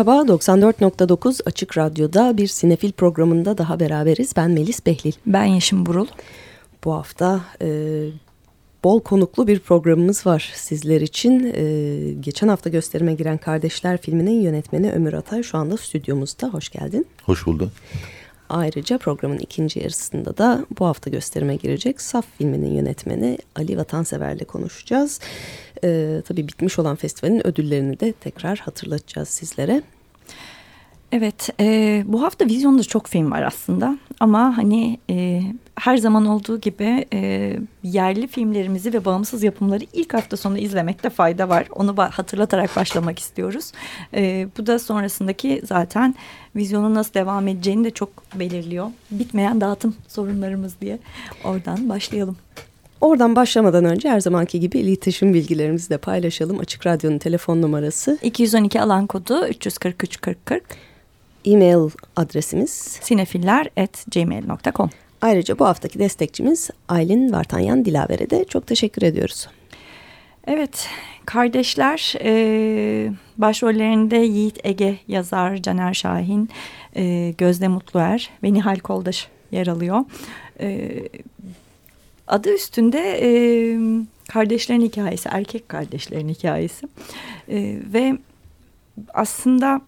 Merhaba, 94.9 Açık Radyo'da bir sinefil programında daha beraberiz. Ben Melis Behlil. Ben Yeşim Burul. Bu hafta e, bol konuklu bir programımız var sizler için. E, geçen hafta gösterime giren Kardeşler filminin yönetmeni Ömür Atay şu anda stüdyomuzda. Hoş geldin. Hoş bulduk. Ayrıca programın ikinci yarısında da bu hafta gösterime girecek Saf filminin yönetmeni Ali Vatansever'le konuşacağız. Ee, tabii bitmiş olan festivalin ödüllerini de tekrar hatırlatacağız sizlere. Evet, e, bu hafta vizyonda çok film var aslında ama hani e, her zaman olduğu gibi e, yerli filmlerimizi ve bağımsız yapımları ilk hafta sonu izlemekte fayda var. Onu hatırlatarak başlamak istiyoruz. E, bu da sonrasındaki zaten vizyonun nasıl devam edeceğini de çok belirliyor. Bitmeyen dağıtım sorunlarımız diye oradan başlayalım. Oradan başlamadan önce her zamanki gibi iletişim bilgilerimizi de paylaşalım. Açık Radyo'nun telefon numarası 212 alan kodu 343 40 40. E-mail adresimiz sinefiller.gmail.com Ayrıca bu haftaki destekçimiz Aylin Vartanyan Dilaver'e de çok teşekkür ediyoruz. Evet, kardeşler e, başrollerinde Yiğit Ege yazar Caner Şahin, e, Gözde Mutluer ve Nihal Koldaş yer alıyor. E, adı üstünde e, kardeşlerin hikayesi, erkek kardeşlerin hikayesi e, ve aslında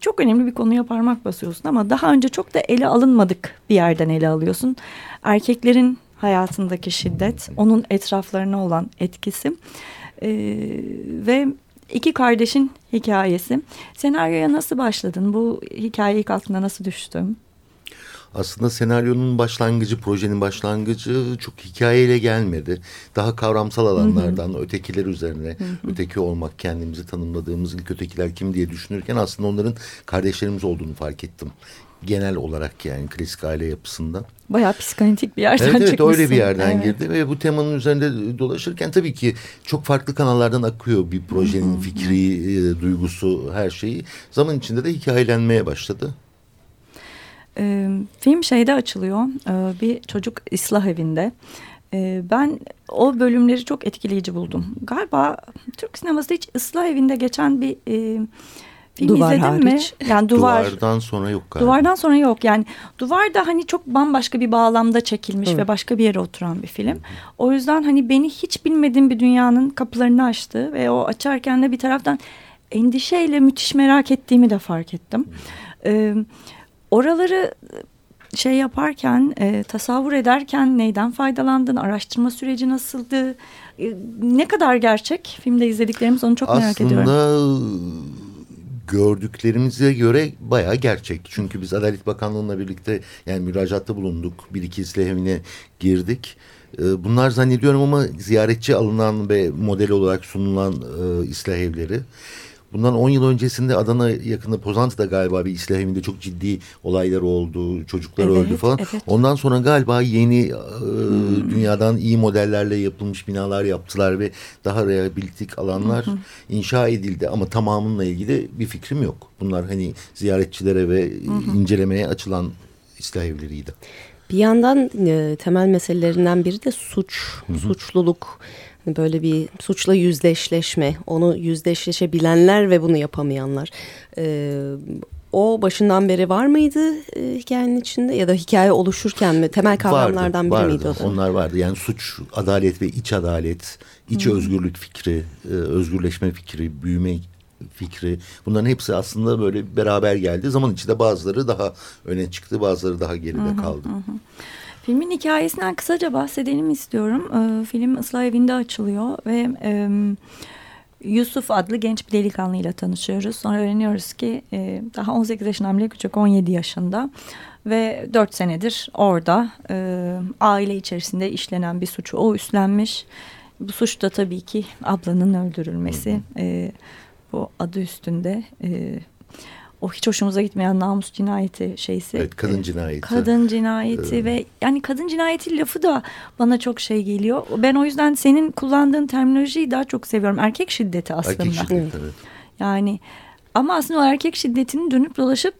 çok önemli bir konuya parmak basıyorsun ama daha önce çok da ele alınmadık bir yerden ele alıyorsun. Erkeklerin hayatındaki şiddet, onun etraflarına olan etkisi ee, ve iki kardeşin hikayesi. Senaryoya nasıl başladın? Bu hikaye ilk aklına nasıl düştü? Aslında senaryonun başlangıcı, projenin başlangıcı çok hikayeyle gelmedi. Daha kavramsal alanlardan, hı hı. ötekiler üzerine, hı hı. öteki olmak, kendimizi tanımladığımız ilk ötekiler kim diye düşünürken aslında onların kardeşlerimiz olduğunu fark ettim. Genel olarak yani klasik aile yapısında. Bayağı psikanalitik bir yerden evet, evet, çıkmışsın. öyle bir yerden evet. girdi ve bu temanın üzerinde dolaşırken tabii ki çok farklı kanallardan akıyor bir projenin fikri, e, duygusu, her şeyi. Zaman içinde de hikayelenmeye başladı. E, film şeyde açılıyor. E, bir çocuk ıslah evinde. E, ben o bölümleri çok etkileyici buldum. Galiba Türk sinemasında hiç ıslah evinde geçen bir e, film duvar izledim hariç. mi? Yani duvar. Duvardan sonra yok galiba. Duvardan sonra yok. Yani duvar da hani çok bambaşka bir bağlamda çekilmiş Hı. ve başka bir yere oturan bir film. O yüzden hani beni hiç bilmediğim bir dünyanın kapılarını açtı ve o açarken de bir taraftan endişeyle müthiş merak ettiğimi de fark ettim. Ee, oraları şey yaparken, e, tasavvur ederken neyden faydalandın? Araştırma süreci nasıldı? E, ne kadar gerçek? Filmde izlediklerimiz onu çok Aslında, merak ediyorum. Aslında gördüklerimize göre bayağı gerçek. Çünkü biz Adalet Bakanlığı'nla birlikte yani müracaatta bulunduk. Bir iki islah girdik. E, bunlar zannediyorum ama ziyaretçi alınan ve model olarak sunulan e, evleri. Bundan 10 yıl öncesinde Adana yakında Pozantı'da galiba bir İslah evinde çok ciddi olaylar oldu. Çocuklar evet, öldü falan. Evet. Ondan sonra galiba yeni e, hmm. dünyadan iyi modellerle yapılmış binalar yaptılar ve daha rehabilitik alanlar hmm. inşa edildi. Ama tamamıyla ilgili bir fikrim yok. Bunlar hani ziyaretçilere ve hmm. incelemeye açılan İslah evleriydi. Bir yandan e, temel meselelerinden biri de suç, Hı -hı. suçluluk böyle bir suçla yüzleşleşme, onu yüzleşleşebilenler ve bunu yapamayanlar. Ee, o başından beri var mıydı e, hikayenin içinde ya da hikaye oluşurken mi temel kavramlardan vardı, biri vardı, miydi o? Onlar vardı yani suç, adalet ve iç adalet, iç hmm. özgürlük fikri, e, özgürleşme fikri, büyüme fikri bunların hepsi aslında böyle beraber geldi. Zaman içinde bazıları daha öne çıktı bazıları daha geride hı hı, kaldı. Hı. Filmin hikayesinden kısaca bahsedelim istiyorum. Ee, film ıslah evinde açılıyor ve e, Yusuf adlı genç bir delikanlıyla tanışıyoruz. Sonra öğreniyoruz ki e, daha 18 yaşından bile küçük 17 yaşında ve 4 senedir orada e, aile içerisinde işlenen bir suçu o üstlenmiş. Bu suç da tabii ki ablanın öldürülmesi. E, bu adı üstünde e, o hiç hoşumuza gitmeyen namus cinayeti şeysi. Evet kadın cinayeti. Kadın cinayeti ee, ve yani kadın cinayeti lafı da bana çok şey geliyor. Ben o yüzden senin kullandığın terminolojiyi daha çok seviyorum. Erkek şiddeti aslında. Erkek şiddeti evet. Yani ama aslında o erkek şiddetinin dönüp dolaşıp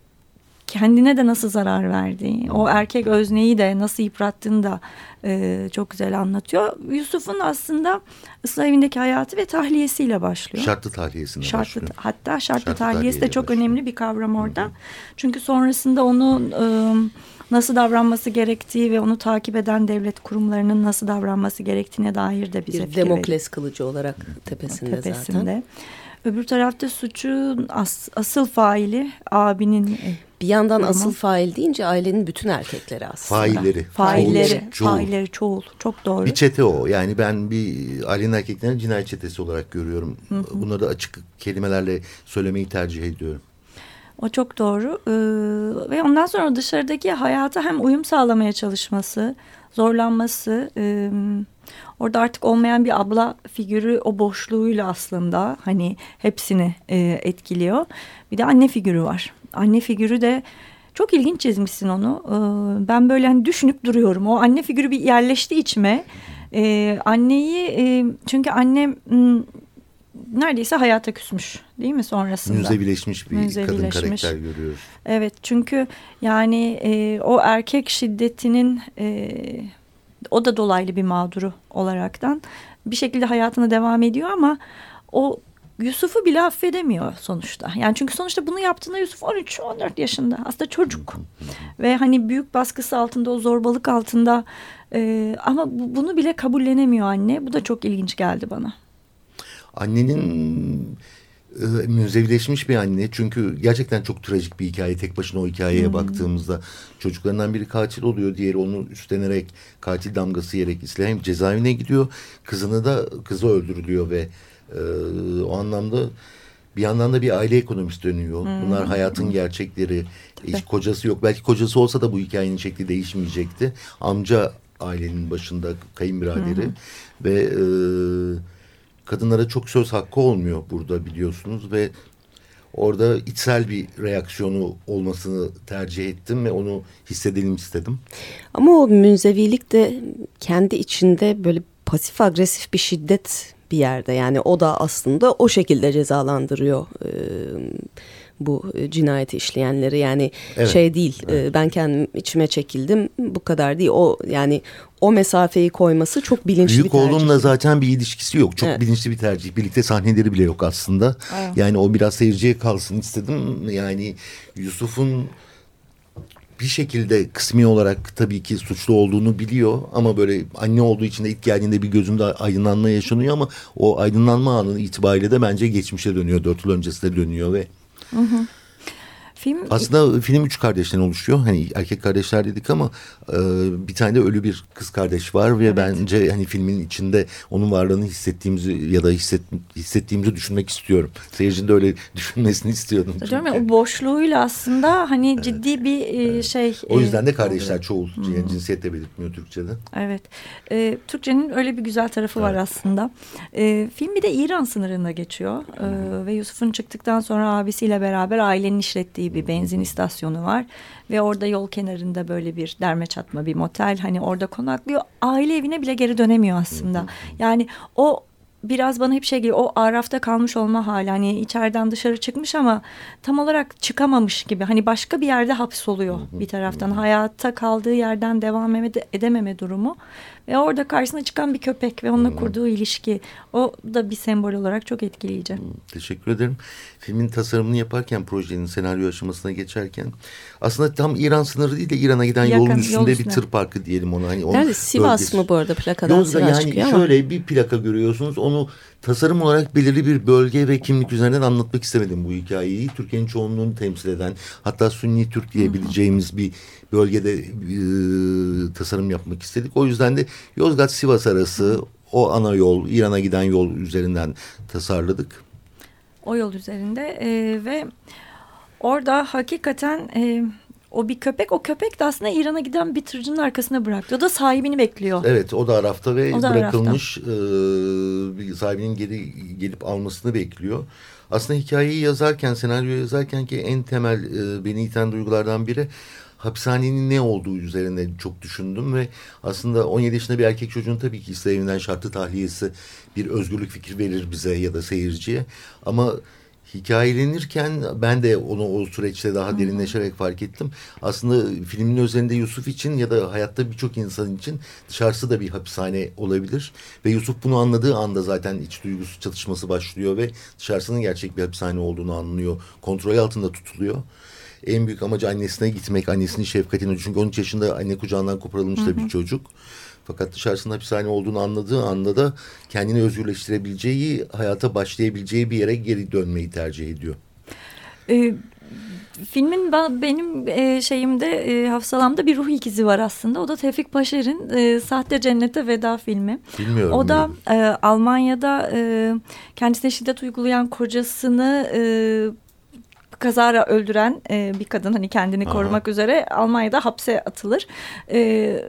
kendine de nasıl zarar verdiği, o erkek özneyi de nasıl yıprattığını da e, çok güzel anlatıyor. Yusuf'un aslında ıslah evindeki hayatı ve tahliyesiyle başlıyor. Şartlı tahliyesine şartlı, başlıyor. Hatta şartlı, Şartlı tahliyesi de çok başlıyor. önemli bir kavram orada. Hı hı. Çünkü sonrasında onun e, nasıl davranması gerektiği ve onu takip eden devlet kurumlarının nasıl davranması gerektiğine dair de bize bir Demokles kılıcı olarak tepesinde, tepesinde zaten. Öbür tarafta suçun as, asıl faili abinin e, bir yandan durumu. asıl fail deyince ailenin bütün erkekleri aslında. Failleri. Failleri. Çoğul. Failleri çoğul. Çok doğru. Bir çete o. Yani ben bir ailenin erkeklerini cinayet çetesi olarak görüyorum. Hı hı. Bunları da açık kelimelerle söylemeyi tercih ediyorum. O çok doğru. Ee, ve ondan sonra dışarıdaki hayata hem uyum sağlamaya çalışması, zorlanması... E, Orada artık olmayan bir abla figürü o boşluğuyla aslında hani hepsini e, etkiliyor. Bir de anne figürü var. Anne figürü de çok ilginç çizmişsin onu. Ee, ben böyle hani düşünüp duruyorum. O anne figürü bir yerleşti içime. Ee, anneyi e, çünkü annem neredeyse hayata küsmüş değil mi sonrasında? Müzevileşmiş bir Müzevileşmiş. kadın karakter görüyoruz. Evet çünkü yani e, o erkek şiddetinin e, o da dolaylı bir mağduru olaraktan bir şekilde hayatına devam ediyor ama o Yusuf'u bile affedemiyor sonuçta. Yani çünkü sonuçta bunu yaptığında Yusuf 13-14 yaşında. Aslında çocuk. Ve hani büyük baskısı altında, o zorbalık altında. E, ama bu, bunu bile kabullenemiyor anne. Bu da çok ilginç geldi bana. Annenin e, müzevileşmiş bir anne. Çünkü gerçekten çok trajik bir hikaye. Tek başına o hikayeye hmm. baktığımızda çocuklarından biri katil oluyor. Diğeri onu üstlenerek katil damgası yiyerek İslam cezaevine gidiyor. Kızını da kızı öldürülüyor ve e, o anlamda bir yandan da bir aile ekonomisi dönüyor. Hmm. Bunlar hayatın gerçekleri. Hiç kocası yok. Belki kocası olsa da bu hikayenin şekli değişmeyecekti. Amca ailenin başında kayınbiraderi hmm. ve e, kadınlara çok söz hakkı olmuyor burada biliyorsunuz ve orada içsel bir reaksiyonu olmasını tercih ettim ve onu hissedelim istedim. Ama o münzevilik de kendi içinde böyle pasif agresif bir şiddet bir yerde. Yani o da aslında o şekilde cezalandırıyor e, bu cinayeti işleyenleri. Yani evet. şey değil evet. e, ben kendim içime çekildim bu kadar değil. O yani o mesafeyi koyması çok bilinçli Büyük bir tercih. Büyük oğlumla zaten bir ilişkisi yok. Çok evet. bilinçli bir tercih. Birlikte sahneleri bile yok aslında. Evet. Yani o biraz seyirciye kalsın istedim. Yani Yusuf'un bir şekilde kısmi olarak tabii ki suçlu olduğunu biliyor ama böyle anne olduğu için de ilk geldiğinde bir gözünde aydınlanma yaşanıyor ama o aydınlanma anı itibariyle de bence geçmişe dönüyor. Dört yıl öncesine dönüyor ve hı hı. Film aslında film üç kardeşten oluşuyor. Hani erkek kardeşler dedik ama e, bir tane de ölü bir kız kardeş var ve evet. bence hani filmin içinde onun varlığını hissettiğimizi ya da hisset, hissettiğimizi düşünmek istiyorum. Seyircinin de öyle düşünmesini istiyordum. Diyorum ya, o boşluğuyla aslında hani evet. ciddi bir e, şey. O yüzden de kardeşler oluyor. çoğul. Hmm. Yani cinsiyet de belirtmiyor Türkçe'de. Evet. E, Türkçenin öyle bir güzel tarafı evet. var aslında. E, film bir de İran sınırında geçiyor. E, ve Yusuf'un çıktıktan sonra abisiyle beraber ailenin işlettiği bir benzin istasyonu var ve orada yol kenarında böyle bir derme çatma bir motel hani orada konaklıyor. Aile evine bile geri dönemiyor aslında. Yani o biraz bana hep şey geliyor o arafta kalmış olma hali hani içeriden dışarı çıkmış ama tam olarak çıkamamış gibi hani başka bir yerde hapsoluyor bir taraftan. Hayatta kaldığı yerden devam edememe durumu ve orada karşısına çıkan bir köpek ve onunla hmm. kurduğu ilişki o da bir sembol olarak çok etkileyici. Hmm, teşekkür ederim. Filmin tasarımını yaparken projenin senaryo aşamasına geçerken aslında tam İran sınırı değil de İran'a giden Yakın, yolun üstünde yol bir tır parkı diyelim ona. Hani Nerede? Sivas bölgesi. mı bu arada plakadan Yolda, Sivas yani çıkıyor şöyle ama. bir plaka görüyorsunuz onu tasarım olarak belirli bir bölge ve kimlik üzerinden anlatmak istemedim bu hikayeyi. Türkiye'nin çoğunluğunu temsil eden hatta Sünni Türk diyebileceğimiz bir bölgede e, tasarım yapmak istedik. O yüzden de Yozgat-Sivas arası o ana yol, İran'a giden yol üzerinden tasarladık. O yol üzerinde e, ve orada hakikaten e, o bir köpek, o köpek de aslında İran'a giden bir tırcının arkasına bıraktı. O da sahibini bekliyor. Evet, o da Araf'ta ve da bırakılmış Araf'ta. e, sahibinin geri gelip almasını bekliyor. Aslında hikayeyi yazarken, senaryo yazarken ki en temel e, beni iten duygulardan biri hapishanenin ne olduğu üzerine çok düşündüm ve aslında 17 yaşında bir erkek çocuğun tabii ki evinden şartlı tahliyesi bir özgürlük fikir verir bize ya da seyirciye ama hikayelenirken ben de onu o süreçte daha derinleşerek fark ettim. Aslında filmin üzerinde Yusuf için ya da hayatta birçok insan için dışarısı da bir hapishane olabilir. Ve Yusuf bunu anladığı anda zaten iç duygusu çatışması başlıyor ve dışarısının gerçek bir hapishane olduğunu anlıyor. Kontrol altında tutuluyor. En büyük amacı annesine gitmek, annesinin şefkatini. Çünkü 13 yaşında anne kucağından koparılmış da bir çocuk. Fakat dışarısında hapishane olduğunu anladığı anda da kendini özgürleştirebileceği, hayata başlayabileceği bir yere geri dönmeyi tercih ediyor. Ee, filmin benim e, şeyimde e, hafızalamda bir ruh ikizi var aslında. O da Tevfik Paşer'in e, Sahte Cennete Veda filmi. Bilmiyorum. O da e, Almanya'da e, kendisine şiddet uygulayan kocasını e, kazara öldüren e, bir kadın hani kendini Aha. korumak üzere Almanya'da hapse atılır e,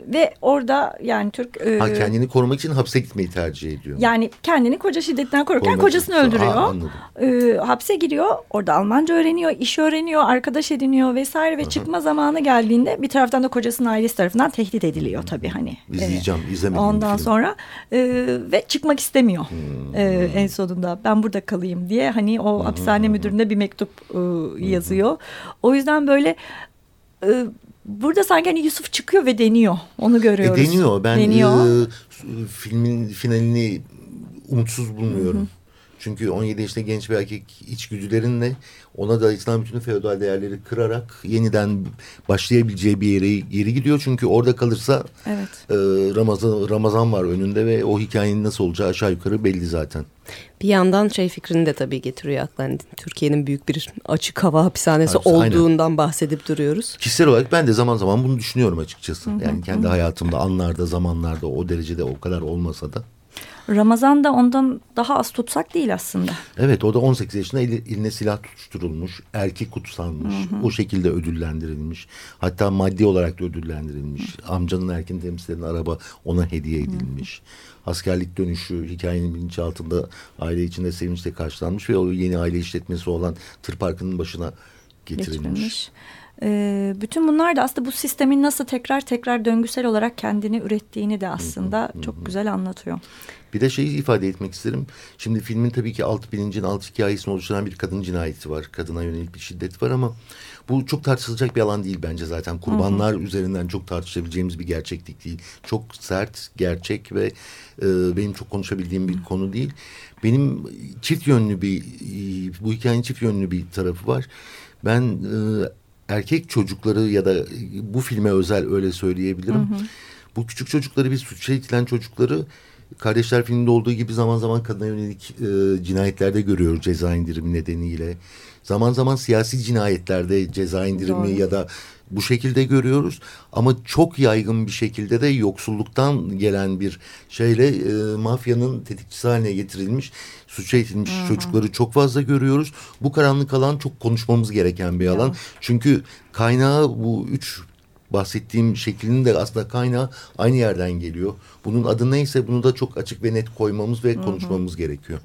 ve orada yani Türk e, ha, kendini korumak için hapse gitmeyi tercih ediyor. Yani kendini koca şiddetinden korurken korumak kocasını için. öldürüyor. Ha, e, hapse giriyor orada Almanca öğreniyor iş öğreniyor arkadaş ediniyor vesaire ve Aha. çıkma zamanı geldiğinde bir taraftan da kocasının ailesi tarafından tehdit ediliyor tabii hani. İzleyeceğim e, izlemedim. Ondan sonra e, ve çıkmak istemiyor hmm. e, en sonunda ben burada kalayım diye hani o hmm. hapishane müdürüne bir mektup e, yazıyor. O yüzden böyle e, burada sanki hani Yusuf çıkıyor ve deniyor. Onu görüyoruz. E, deniyor. Ben deniyor. E, filmin finalini umutsuz bulmuyorum. Hı hı. Çünkü 17 yaşında genç bir erkek içgüdülerinle ona da İslam bütün feodal değerleri kırarak yeniden başlayabileceği bir yere geri gidiyor. Çünkü orada kalırsa evet. e, Ramazan, Ramazan var önünde ve o hikayenin nasıl olacağı aşağı yukarı belli zaten. Bir yandan şey fikrini de tabii getiriyor aklına. Yani Türkiye'nin büyük bir açık hava hapishanesi Hapis, olduğundan aynen. bahsedip duruyoruz. Kişisel olarak ben de zaman zaman bunu düşünüyorum açıkçası. Hı hı, yani kendi hayatımda anlarda zamanlarda o derecede o kadar olmasa da. Ramazan da ondan daha az tutsak değil aslında. Evet o da 18 yaşında eline silah tutuşturulmuş. Erkek kutsanmış. Hı hı. O şekilde ödüllendirilmiş. Hatta maddi olarak da ödüllendirilmiş. Hı. Amcanın erken temsil eden araba ona hediye edilmiş. Hı. Askerlik dönüşü hikayenin bilinçaltında aile içinde sevinçle karşılanmış ve o yeni aile işletmesi olan tır parkının başına getirilmiş. getirilmiş. E, bütün bunlar da aslında bu sistemin nasıl tekrar tekrar döngüsel olarak kendini ürettiğini de aslında çok güzel anlatıyor. Bir de şeyi ifade etmek isterim. Şimdi filmin tabii ki alt bilincin alt hikayesini oluşturan bir kadın cinayeti var. Kadına yönelik bir şiddet var ama bu çok tartışılacak bir alan değil bence zaten. Kurbanlar hı hı. üzerinden çok tartışabileceğimiz bir gerçeklik değil. Çok sert, gerçek ve e, benim çok konuşabildiğim bir hı. konu değil. Benim çift yönlü bir bu hikayenin çift yönlü bir tarafı var. Ben e, erkek çocukları ya da bu filme özel öyle söyleyebilirim. Hı hı. Bu küçük çocukları bir suça itilen çocukları Kardeşler filminde olduğu gibi zaman zaman kadına yönelik e, cinayetlerde görüyoruz ceza indirimi nedeniyle. Zaman zaman siyasi cinayetlerde ceza indirimi Doğru. ya da bu şekilde görüyoruz. Ama çok yaygın bir şekilde de yoksulluktan gelen bir şeyle e, mafyanın tetikçisi haline getirilmiş, suça itilmiş -hı. çocukları çok fazla görüyoruz. Bu karanlık alan çok konuşmamız gereken bir alan. Ya. Çünkü kaynağı bu üç bahsettiğim şeklinin de aslında kaynağı aynı yerden geliyor. Bunun adı neyse bunu da çok açık ve net koymamız ve konuşmamız Hı -hı. gerekiyor.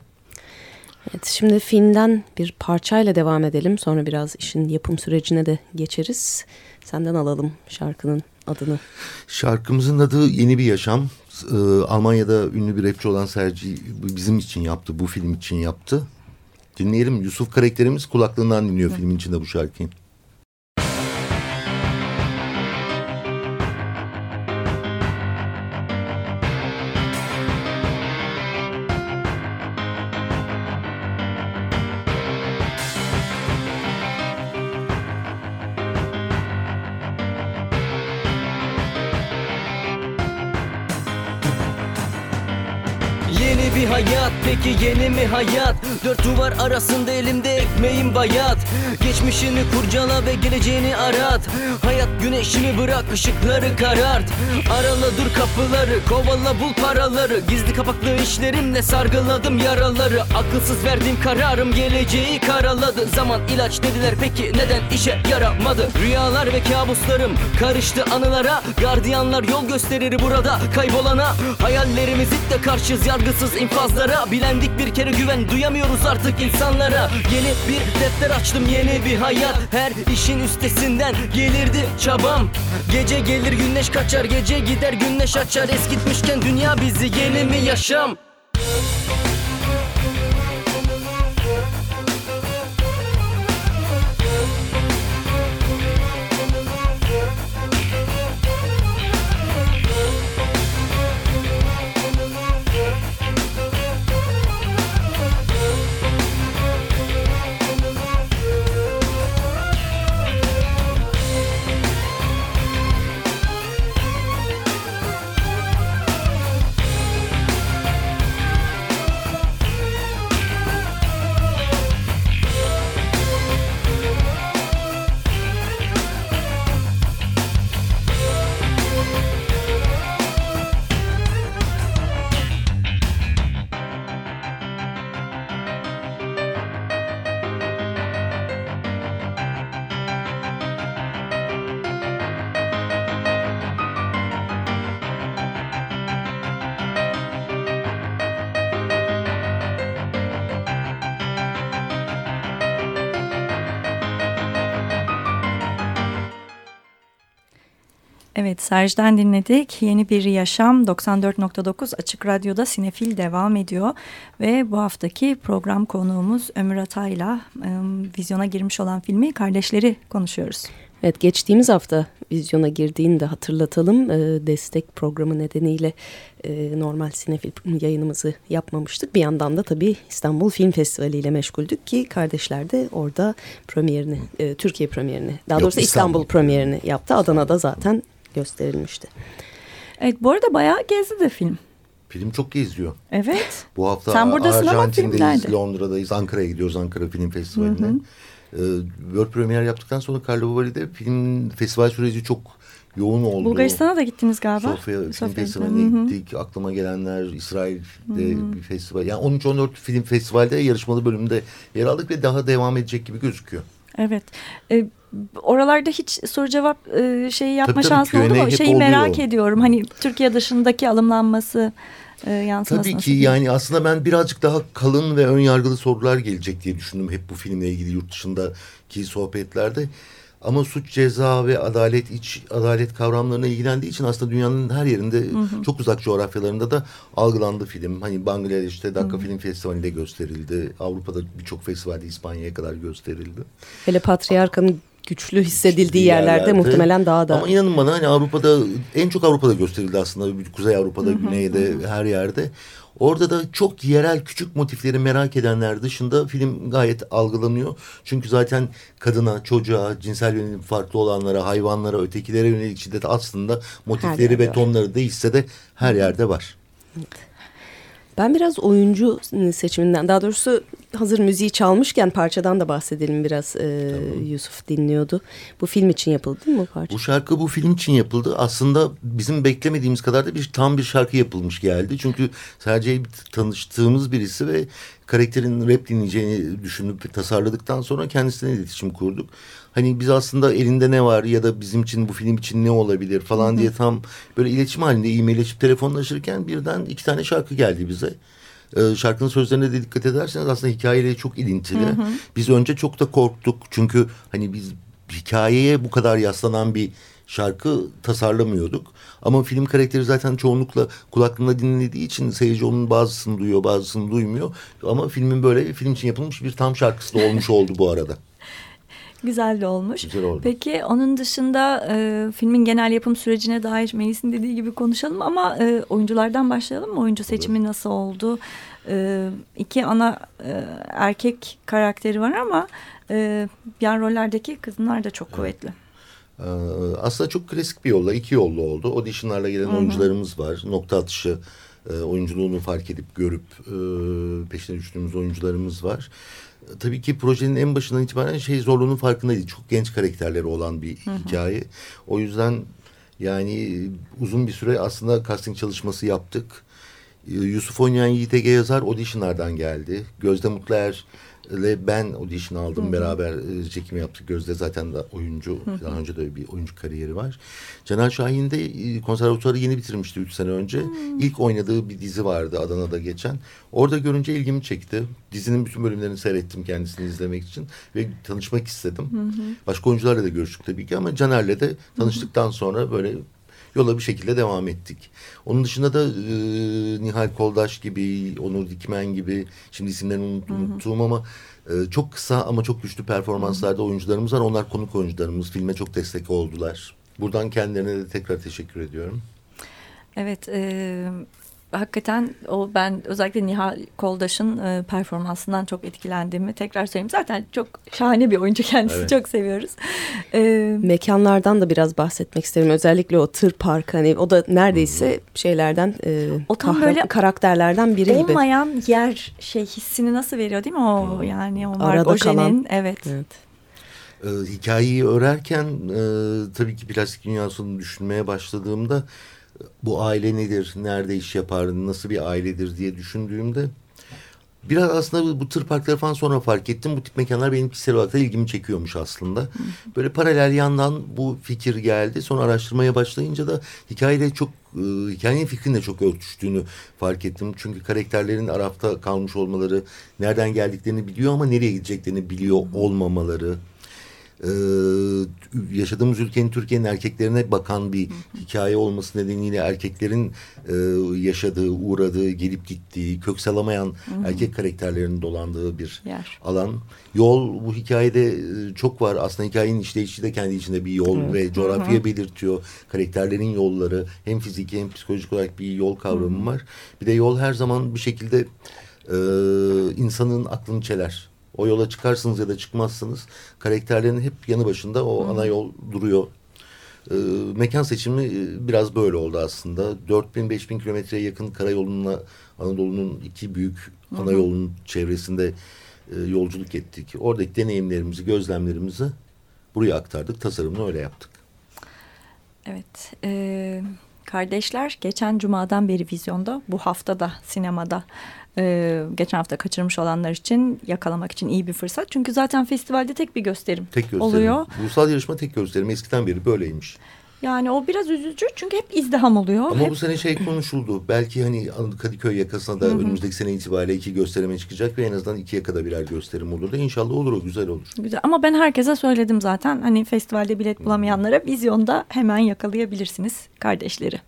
Evet, şimdi filmden bir parçayla devam edelim. Sonra biraz işin yapım sürecine de geçeriz. Senden alalım şarkının adını. Şarkımızın adı Yeni Bir Yaşam. Ee, Almanya'da ünlü bir rapçi olan Sergi bizim için yaptı, bu film için yaptı. Dinleyelim. Yusuf karakterimiz kulaklığından dinliyor Hı. filmin içinde bu şarkıyı. Peki yeni mi hayat? Dört duvar arasında elimde ekmeğim bayat. Geçmişini kurcala ve geleceğini arat. Hayat güneşini bırak ışıkları karart. Arala dur kapıları kovala bul paraları. Gizli kapaklı işlerimle sargıladım yaraları. Akılsız verdiğim kararım geleceği karaladı. Zaman ilaç dediler peki neden işe yaramadı? Rüyalar ve kabuslarım karıştı anılara. Gardiyanlar yol gösterir burada kaybolana. Hayallerimiz de karşız yargısız infazlara Bilendik bir kere güven duyamıyoruz artık insanlara. Yeni bir defter açtım yeni bir hayat. Her işin üstesinden gelirdi çabam. Gece gelir güneş kaçar gece gider güneş açar. Eskitmişken dünya bizi yeni mi yaşam Evet Serj'den dinledik. Yeni bir yaşam 94.9 Açık Radyo'da Sinefil devam ediyor. Ve bu haftaki program konuğumuz Ömür Atay'la e, vizyona girmiş olan filmi Kardeşleri konuşuyoruz. Evet geçtiğimiz hafta vizyona girdiğini de hatırlatalım. E, destek programı nedeniyle e, normal sinefil yayınımızı yapmamıştık. Bir yandan da tabii İstanbul Film Festivali ile meşguldük ki kardeşler de orada premierini, e, Türkiye premierini, daha Yok, doğrusu İstanbul, İstanbul premierini yaptı. Adana'da zaten gösterilmişti. Evet bu arada bayağı gezdi de film. Film çok geziyor. Evet. Bu hafta Sen buradasın Arjantin'deyiz, Londra'dayız, Ankara'ya gidiyoruz Ankara Film Festivali'ne. Hı hı. Ee, World Premier yaptıktan sonra Carlo Bavari'de film festival süreci çok yoğun oldu. Bulgaristan'a da gittiniz galiba. Sofya Film Festivali'ne gittik. Aklıma gelenler İsrail'de Hı -hı. bir festival. Yani 13-14 film festivalde yarışmalı bölümünde yer aldık ve daha devam edecek gibi gözüküyor. Evet. Ee, oralarda hiç soru cevap e, şeyi yapma tabii, şansın oldu mu? Şeyi oluyor. merak ediyorum. Hani Türkiye dışındaki alımlanması e, yansıması. Tabii ki yani aslında ben birazcık daha kalın ve ön yargılı sorular gelecek diye düşündüm hep bu filmle ilgili yurt dışındaki sohbetlerde. Ama suç ceza ve adalet iç adalet kavramlarına ilgilendiği için aslında dünyanın her yerinde hı hı. çok uzak coğrafyalarında da algılandı film. Hani Bangladeş'te Dakika Film Festivali'nde gösterildi. Avrupa'da birçok festivalde İspanya'ya kadar gösterildi. Hele Patriarka'nın güçlü hissedildiği yerlerde, yerlerde muhtemelen daha da. Ama inanın bana hani Avrupa'da en çok Avrupa'da gösterildi aslında. Kuzey Avrupa'da, hı hı, Güney'de her yerde. Orada da çok yerel küçük motifleri merak edenler dışında film gayet algılanıyor. Çünkü zaten kadına, çocuğa, cinsel yönelim farklı olanlara, hayvanlara, ötekilere yönelik şiddet aslında motifleri ve tonları değişse de her yerde var. Evet. Ben biraz oyuncu seçiminden daha doğrusu hazır müziği çalmışken parçadan da bahsedelim biraz e, tamam. Yusuf dinliyordu. Bu film için yapıldı değil mi bu parça? Bu şarkı bu film için yapıldı. Aslında bizim beklemediğimiz kadar da bir tam bir şarkı yapılmış geldi. Çünkü sadece tanıştığımız birisi ve karakterin rap dinleyeceğini düşünüp tasarladıktan sonra kendisine iletişim kurduk. Hani biz aslında elinde ne var ya da bizim için bu film için ne olabilir falan Hı -hı. diye tam böyle iletişim halinde e-mailleşip telefonlaşırken birden iki tane şarkı geldi bize. Ee, şarkının sözlerine de dikkat ederseniz aslında hikayeyle çok ilintili. Hı hı. Biz önce çok da korktuk çünkü hani biz hikayeye bu kadar yaslanan bir şarkı tasarlamıyorduk. Ama film karakteri zaten çoğunlukla kulaklığında dinlediği için seyirci onun bazısını duyuyor bazısını duymuyor. Ama filmin böyle film için yapılmış bir tam şarkısı da olmuş oldu bu arada. Güzel de olmuş. Güzel oldu. Peki onun dışında e, filmin genel yapım sürecine dair Melis'in dediği gibi konuşalım ama e, oyunculardan başlayalım mı? Oyuncu seçimi evet. nasıl oldu? E, iki ana e, erkek karakteri var ama e, yan rollerdeki kızlar da çok evet. kuvvetli. Ee, aslında çok klasik bir yolla, iki yollu oldu. Auditionlarla gelen Hı -hı. oyuncularımız var. Nokta atışı e, oyunculuğunu fark edip görüp e, peşine düştüğümüz oyuncularımız var. E, tabii ki projenin en başından itibaren şey zorluğunun farkındaydı. Çok genç karakterleri olan bir Hı -hı. hikaye. O yüzden yani uzun bir süre aslında casting çalışması yaptık. Yusuf oynayan Yiğit Ege Yazar auditionlardan geldi. Gözde Mutluer ile ben audition aldım. Hı -hı. Beraber e, çekim yaptık. Gözde zaten da oyuncu. Hı -hı. Daha önce de bir oyuncu kariyeri var. Caner Şahin de e, konservatuarı yeni bitirmişti üç sene önce. -hı. İlk oynadığı bir dizi vardı Adana'da geçen. Orada görünce ilgimi çekti. Dizinin bütün bölümlerini seyrettim kendisini izlemek için. Ve tanışmak istedim. Hı -hı. Başka oyuncularla da görüştük tabii ki ama Caner'le de tanıştıktan sonra böyle yola bir şekilde devam ettik. Onun dışında da e, Nihal Koldaş gibi, Onur Dikmen gibi şimdi isimlerini unuttum, ama e, çok kısa ama çok güçlü performanslarda oyuncularımız var. Onlar konuk oyuncularımız. Filme çok destek oldular. Buradan kendilerine de tekrar teşekkür ediyorum. Evet, e, hakikaten o ben özellikle Nihal Koldaş'ın e, performansından çok etkilendiğimi tekrar söyleyeyim. Zaten çok şahane bir oyuncu kendisi evet. çok seviyoruz. E, Mekanlardan da biraz bahsetmek isterim. Özellikle o tır park hani o da neredeyse şeylerden e, o tam kahra, böyle karakterlerden biri olmayan gibi. Olmayan yer şey hissini nasıl veriyor değil mi o yani o Arada Ojen'in kalan. evet. evet. Ee, hikayeyi örerken e, tabii ki plastik dünyasını düşünmeye başladığımda bu aile nedir, nerede iş yapar, nasıl bir ailedir diye düşündüğümde biraz aslında bu tır parkları falan sonra fark ettim. Bu tip mekanlar benim kişisel olarak da ilgimi çekiyormuş aslında. Böyle paralel yandan bu fikir geldi. Sonra araştırmaya başlayınca da hikayeyle çok e, hikayenin fikrinle çok örtüştüğünü fark ettim. Çünkü karakterlerin Arap'ta kalmış olmaları, nereden geldiklerini biliyor ama nereye gideceklerini biliyor olmamaları e, yaşadığımız ülkenin Türkiye'nin erkeklerine bakan bir hikaye olması nedeniyle erkeklerin e, yaşadığı, uğradığı, gelip gittiği, kök salamayan erkek karakterlerinin dolandığı bir Yer. alan. Yol bu hikayede e, çok var. Aslında hikayenin işleyişi de kendi içinde bir yol ve coğrafya belirtiyor. Karakterlerin yolları hem fiziki hem psikolojik olarak bir yol kavramı var. Bir de yol her zaman bir şekilde e, insanın aklını çeler. O yola çıkarsınız ya da çıkmazsınız. Karakterlerin hep yanı başında o ana yol duruyor. E, mekan seçimi e, biraz böyle oldu aslında. 4000-5000 kilometreye yakın karayoluna Anadolu'nun iki büyük ana yolunun çevresinde e, yolculuk ettik. Oradaki deneyimlerimizi, gözlemlerimizi buraya aktardık. Tasarımını öyle yaptık. Evet. E, kardeşler geçen cumadan beri vizyonda. Bu hafta da sinemada. E, geçen hafta kaçırmış olanlar için yakalamak için iyi bir fırsat. Çünkü zaten festivalde tek bir gösterim, Tek gösterim. oluyor. Ulusal yarışma tek gösterim. Eskiden beri böyleymiş. Yani o biraz üzücü çünkü hep izdiham oluyor. Ama hep... bu sene şey konuşuldu. Belki hani Kadıköy yakasına da önümüzdeki sene itibariyle iki gösterime çıkacak ve en azından iki yakada birer gösterim olur da inşallah olur o güzel olur. Güzel ama ben herkese söyledim zaten hani festivalde bilet bulamayanlara vizyonda hemen yakalayabilirsiniz kardeşleri.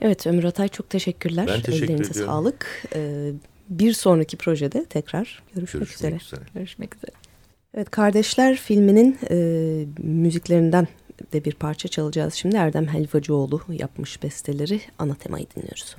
Evet Ömür Atay çok teşekkürler. Ben teşekkür Ellerinize ediyorum. sağlık. Ee, bir sonraki projede tekrar görüşmek, Görüşmek üzere. üzere. Görüşmek üzere. Evet Kardeşler filminin e, müziklerinden de bir parça çalacağız. Şimdi Erdem Helvacıoğlu yapmış besteleri ana temayı dinliyoruz.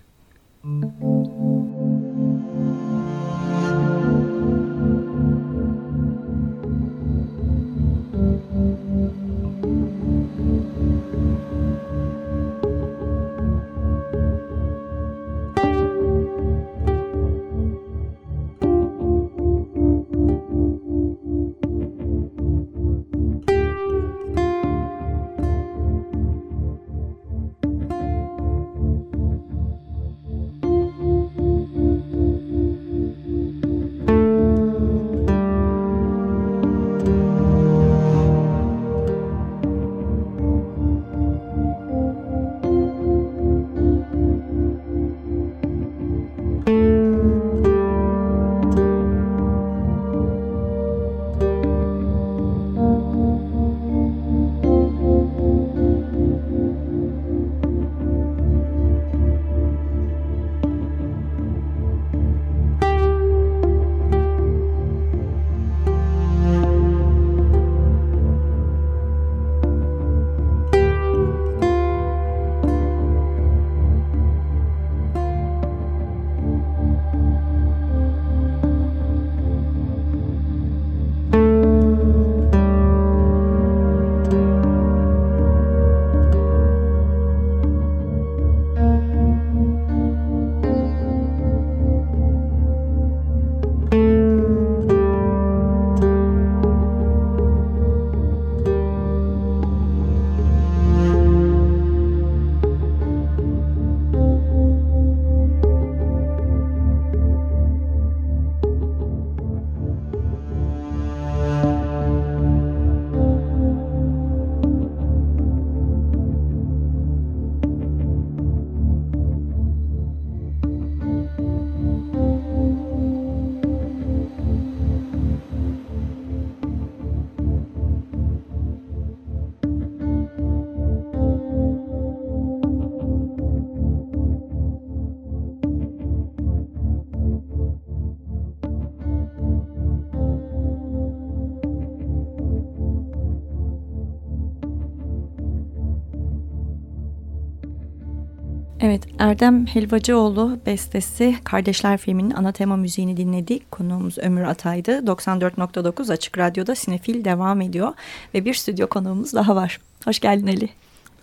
Evet Erdem Helvacıoğlu bestesi Kardeşler filminin ana tema müziğini dinledik. Konuğumuz Ömür Atay'dı. 94.9 Açık Radyo'da Sinefil devam ediyor. Ve bir stüdyo konuğumuz daha var. Hoş geldin Ali.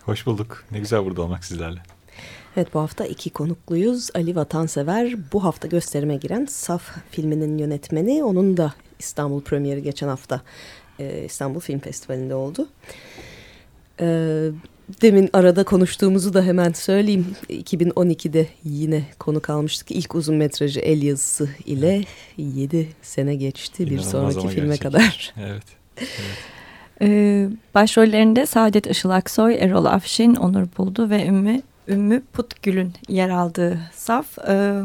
Hoş bulduk. Ne güzel burada olmak sizlerle. Evet bu hafta iki konukluyuz. Ali Vatansever bu hafta gösterime giren Saf filminin yönetmeni. Onun da İstanbul premieri geçen hafta e, İstanbul Film Festivali'nde oldu. E, demin arada konuştuğumuzu da hemen söyleyeyim. 2012'de yine konuk almıştık. İlk uzun metrajı el yazısı ile 7 sene geçti bir İnanılmaz sonraki ama filme gerçek. kadar. Evet. evet. Ee, başrollerinde Saadet Işıl Aksoy, Erol Afşin, Onur Buldu ve Ümmü, Ümmü Putgül'ün yer aldığı saf. Ee,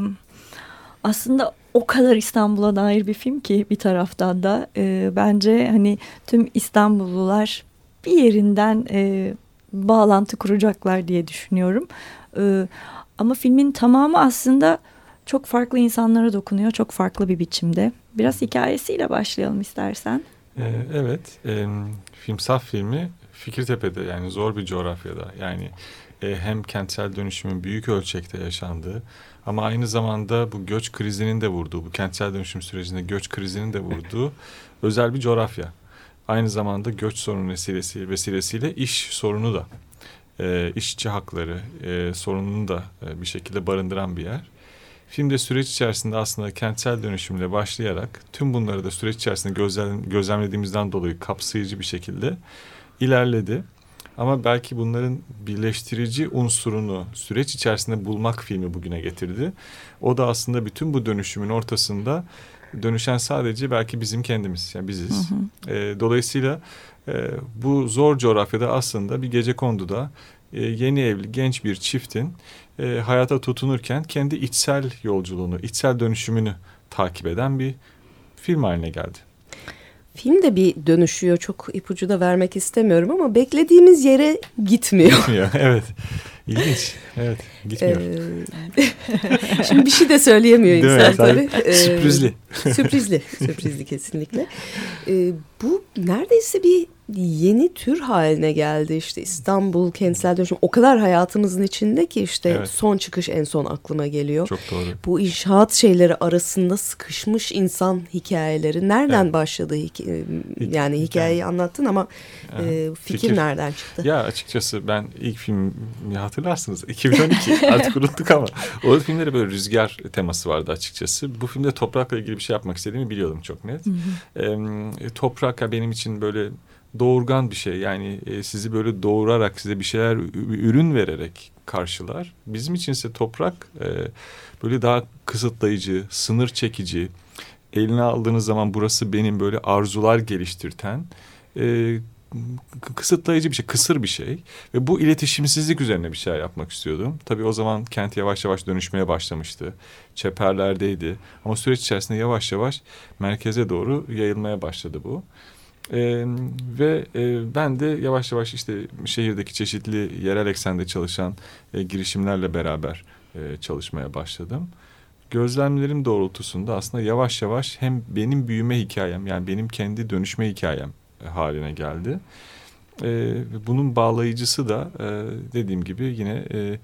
aslında o kadar İstanbul'a dair bir film ki bir taraftan da e, bence hani tüm İstanbullular bir yerinden e, bağlantı kuracaklar diye düşünüyorum. E, ama filmin tamamı aslında çok farklı insanlara dokunuyor, çok farklı bir biçimde. Biraz hikayesiyle başlayalım istersen. Ee, evet, e, film Saf filmi Fikirtepe'de yani zor bir coğrafyada yani e, hem kentsel dönüşümün büyük ölçekte yaşandığı ama aynı zamanda bu göç krizinin de vurduğu, bu kentsel dönüşüm sürecinde göç krizinin de vurduğu özel bir coğrafya. Aynı zamanda göç sorunu vesilesi, vesilesiyle iş sorunu da, e, işçi hakları e, sorununu da e, bir şekilde barındıran bir yer. Filmde süreç içerisinde aslında kentsel dönüşümle başlayarak tüm bunları da süreç içerisinde gözlem, gözlemlediğimizden dolayı kapsayıcı bir şekilde ilerledi. Ama belki bunların birleştirici unsurunu süreç içerisinde bulmak filmi bugüne getirdi. O da aslında bütün bu dönüşümün ortasında dönüşen sadece belki bizim kendimiz yani biziz. Hı hı. E, dolayısıyla e, bu zor coğrafyada aslında bir gece konduda e, yeni evli genç bir çiftin e, hayata tutunurken kendi içsel yolculuğunu, içsel dönüşümünü takip eden bir film haline geldi. Film de bir dönüşüyor. Çok ipucu da vermek istemiyorum ama beklediğimiz yere gitmiyor. Gitmiyor, evet. İlginç. Evet, gitmiyor. Ee, şimdi bir şey de söyleyemiyor Değil insan mi? tabii. Ee, sürprizli. Sürprizli, sürprizli kesinlikle. Ee, bu neredeyse bir yeni tür haline geldi işte İstanbul kentsel dönüşüm o kadar hayatımızın içinde ki işte evet. son çıkış en son aklıma geliyor. Çok doğru. Bu inşaat şeyleri arasında sıkışmış insan hikayeleri nereden evet. başladı hikaye, yani hikayeyi anlattın ama e, fikir, fikir nereden çıktı? Ya açıkçası ben ilk film hatırlarsınız 2012 artık unuttuk ama o filmde böyle rüzgar teması vardı açıkçası. Bu filmde toprakla ilgili bir şey yapmak istediğimi biliyordum çok net. Hı hı. E, toprak benim için böyle doğurgan bir şey. Yani e, sizi böyle doğurarak size bir şeyler ürün vererek karşılar. Bizim için ise toprak e, böyle daha kısıtlayıcı, sınır çekici, eline aldığınız zaman burası benim böyle arzular geliştirten e, kısıtlayıcı bir şey, kısır bir şey. Ve bu iletişimsizlik üzerine bir şey yapmak istiyordum. Tabii o zaman kent yavaş yavaş dönüşmeye başlamıştı. Çeperlerdeydi. Ama süreç içerisinde yavaş yavaş merkeze doğru yayılmaya başladı bu. E, ve e, ben de yavaş yavaş işte şehirdeki çeşitli yerel eksende çalışan e, girişimlerle beraber e, çalışmaya başladım. Gözlemlerim doğrultusunda aslında yavaş yavaş hem benim büyüme hikayem yani benim kendi dönüşme hikayem e, haline geldi. E, bunun bağlayıcısı da e, dediğim gibi yine e,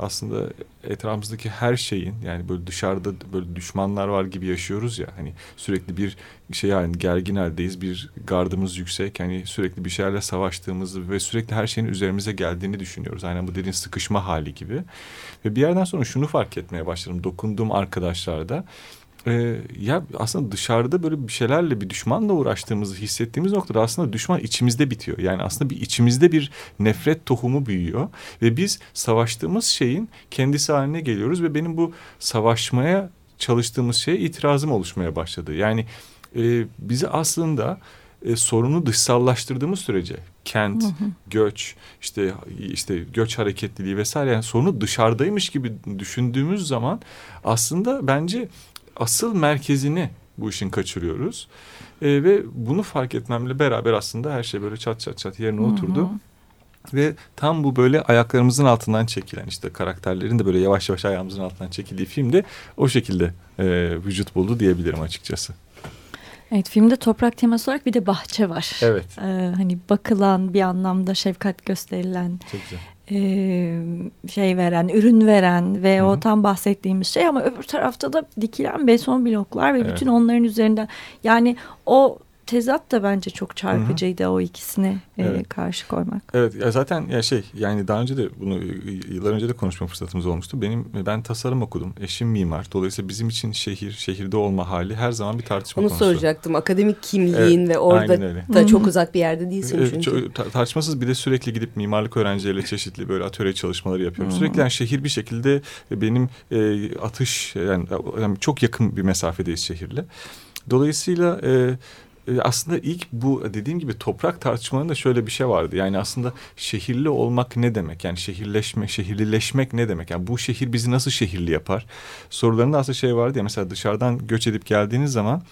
aslında etrafımızdaki her şeyin yani böyle dışarıda böyle düşmanlar var gibi yaşıyoruz ya hani sürekli bir şey yani gergin haldeyiz bir gardımız yüksek hani sürekli bir şeylerle savaştığımızı ve sürekli her şeyin üzerimize geldiğini düşünüyoruz. Aynen bu dediğin sıkışma hali gibi. Ve bir yerden sonra şunu fark etmeye başladım dokunduğum arkadaşlarda e, ya aslında dışarıda böyle bir şeylerle bir düşmanla uğraştığımızı hissettiğimiz noktada aslında düşman içimizde bitiyor. Yani aslında bir içimizde bir nefret tohumu büyüyor ve biz savaştığımız şeyin kendisi haline geliyoruz ve benim bu savaşmaya çalıştığımız şeye itirazım oluşmaya başladı. Yani e, bizi aslında e, sorunu dışsallaştırdığımız sürece kent, hı hı. göç, işte işte göç hareketliliği vesaire yani sorunu dışarıdaymış gibi düşündüğümüz zaman aslında bence asıl merkezini bu işin kaçırıyoruz. E, ve bunu fark etmemle beraber aslında her şey böyle çat çat çat yerine oturdu. Hı hı. Ve tam bu böyle ayaklarımızın altından çekilen işte karakterlerin de böyle yavaş yavaş ayağımızın altından çekildiği filmde o şekilde e, vücut buldu diyebilirim açıkçası. Evet filmde toprak teması olarak bir de bahçe var. Evet. Ee, hani bakılan bir anlamda şefkat gösterilen. Şey veren, ürün veren ve Hı-hı. o tam bahsettiğimiz şey ama öbür tarafta da dikilen beton bloklar ve evet. bütün onların üzerinden yani o tezat da bence çok çarpıcıydı Hı-hı. o ikisine evet. e, karşı koymak. Evet ya zaten ya şey yani daha önce de bunu yıllar önce de konuşma fırsatımız olmuştu. Benim ben tasarım okudum. Eşim mimar. Dolayısıyla bizim için şehir şehirde olma hali her zaman bir tartışma Onu konusu. Onu soracaktım. Akademik kimliğin evet, ve orada da çok uzak bir yerde değilsin evet, çünkü. Çok, tartışmasız bir de sürekli gidip mimarlık öğrencileriyle çeşitli böyle atölye çalışmaları yapıyorum. Hı-hı. Sürekli yani şehir bir şekilde benim e, atış yani, yani çok yakın bir mesafedeyiz şehirle. Dolayısıyla e, e, aslında ilk bu dediğim gibi toprak tartışmalarında şöyle bir şey vardı. Yani aslında şehirli olmak ne demek? Yani şehirleşme, şehirlileşmek ne demek? Yani bu şehir bizi nasıl şehirli yapar? Sorularında aslında şey vardı ya mesela dışarıdan göç edip geldiğiniz zaman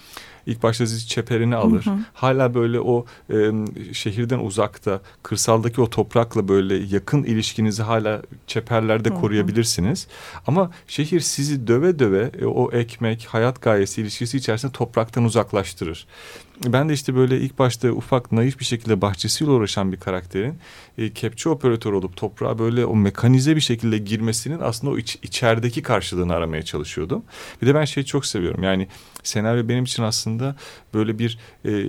ilk başta sizi çeperini alır. Hı hı. Hala böyle o e, şehirden uzakta, kırsaldaki o toprakla böyle yakın ilişkinizi hala çeperlerde hı hı. koruyabilirsiniz. Ama şehir sizi döve döve e, o ekmek, hayat gayesi ilişkisi içerisinde topraktan uzaklaştırır ben de işte böyle ilk başta ufak naif bir şekilde bahçesiyle uğraşan bir karakterin e, kepçe operatör olup toprağa böyle o mekanize bir şekilde girmesinin aslında o iç, içerideki karşılığını aramaya çalışıyordum. Bir de ben şeyi çok seviyorum yani senaryo benim için aslında böyle bir e,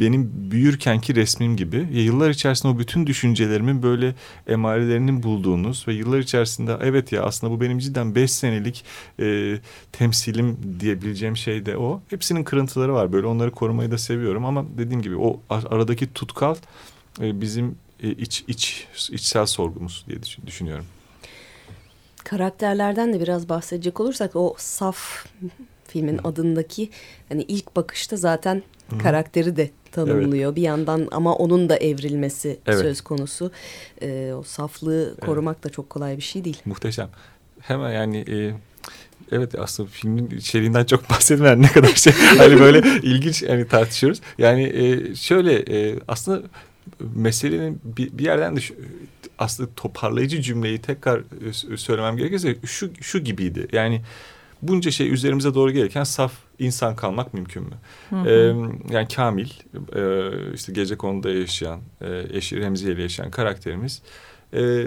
benim büyürkenki resmim gibi ya yıllar içerisinde o bütün düşüncelerimin böyle emarelerinin bulduğunuz ve yıllar içerisinde evet ya aslında bu benim cidden beş senelik e, temsilim diyebileceğim şey de o. Hepsinin kırıntıları var böyle onları korumayı da seviyorum ama dediğim gibi o aradaki tutkal e, bizim e, iç iç içsel sorgumuz diye düşünüyorum. Karakterlerden de biraz bahsedecek olursak o saf filmin adındaki hani ilk bakışta zaten Hı. karakteri de tanımlıyor evet. bir yandan ama onun da evrilmesi evet. söz konusu. Ee, o saflığı evet. korumak da çok kolay bir şey değil. Muhteşem. Hemen yani e, Evet aslında filmin içeriğinden çok bahsetmeyen ne kadar şey hani böyle ilginç yani tartışıyoruz. Yani e, şöyle e, aslında meselenin bir, bir yerden de şu, aslında toparlayıcı cümleyi tekrar e, söylemem gerekirse şu şu gibiydi. Yani bunca şey üzerimize doğru gelirken saf insan kalmak mümkün mü? Hı hı. Ee, yani Kamil e, işte gece konuda yaşayan e, eşi Remziye ile yaşayan karakterimiz e,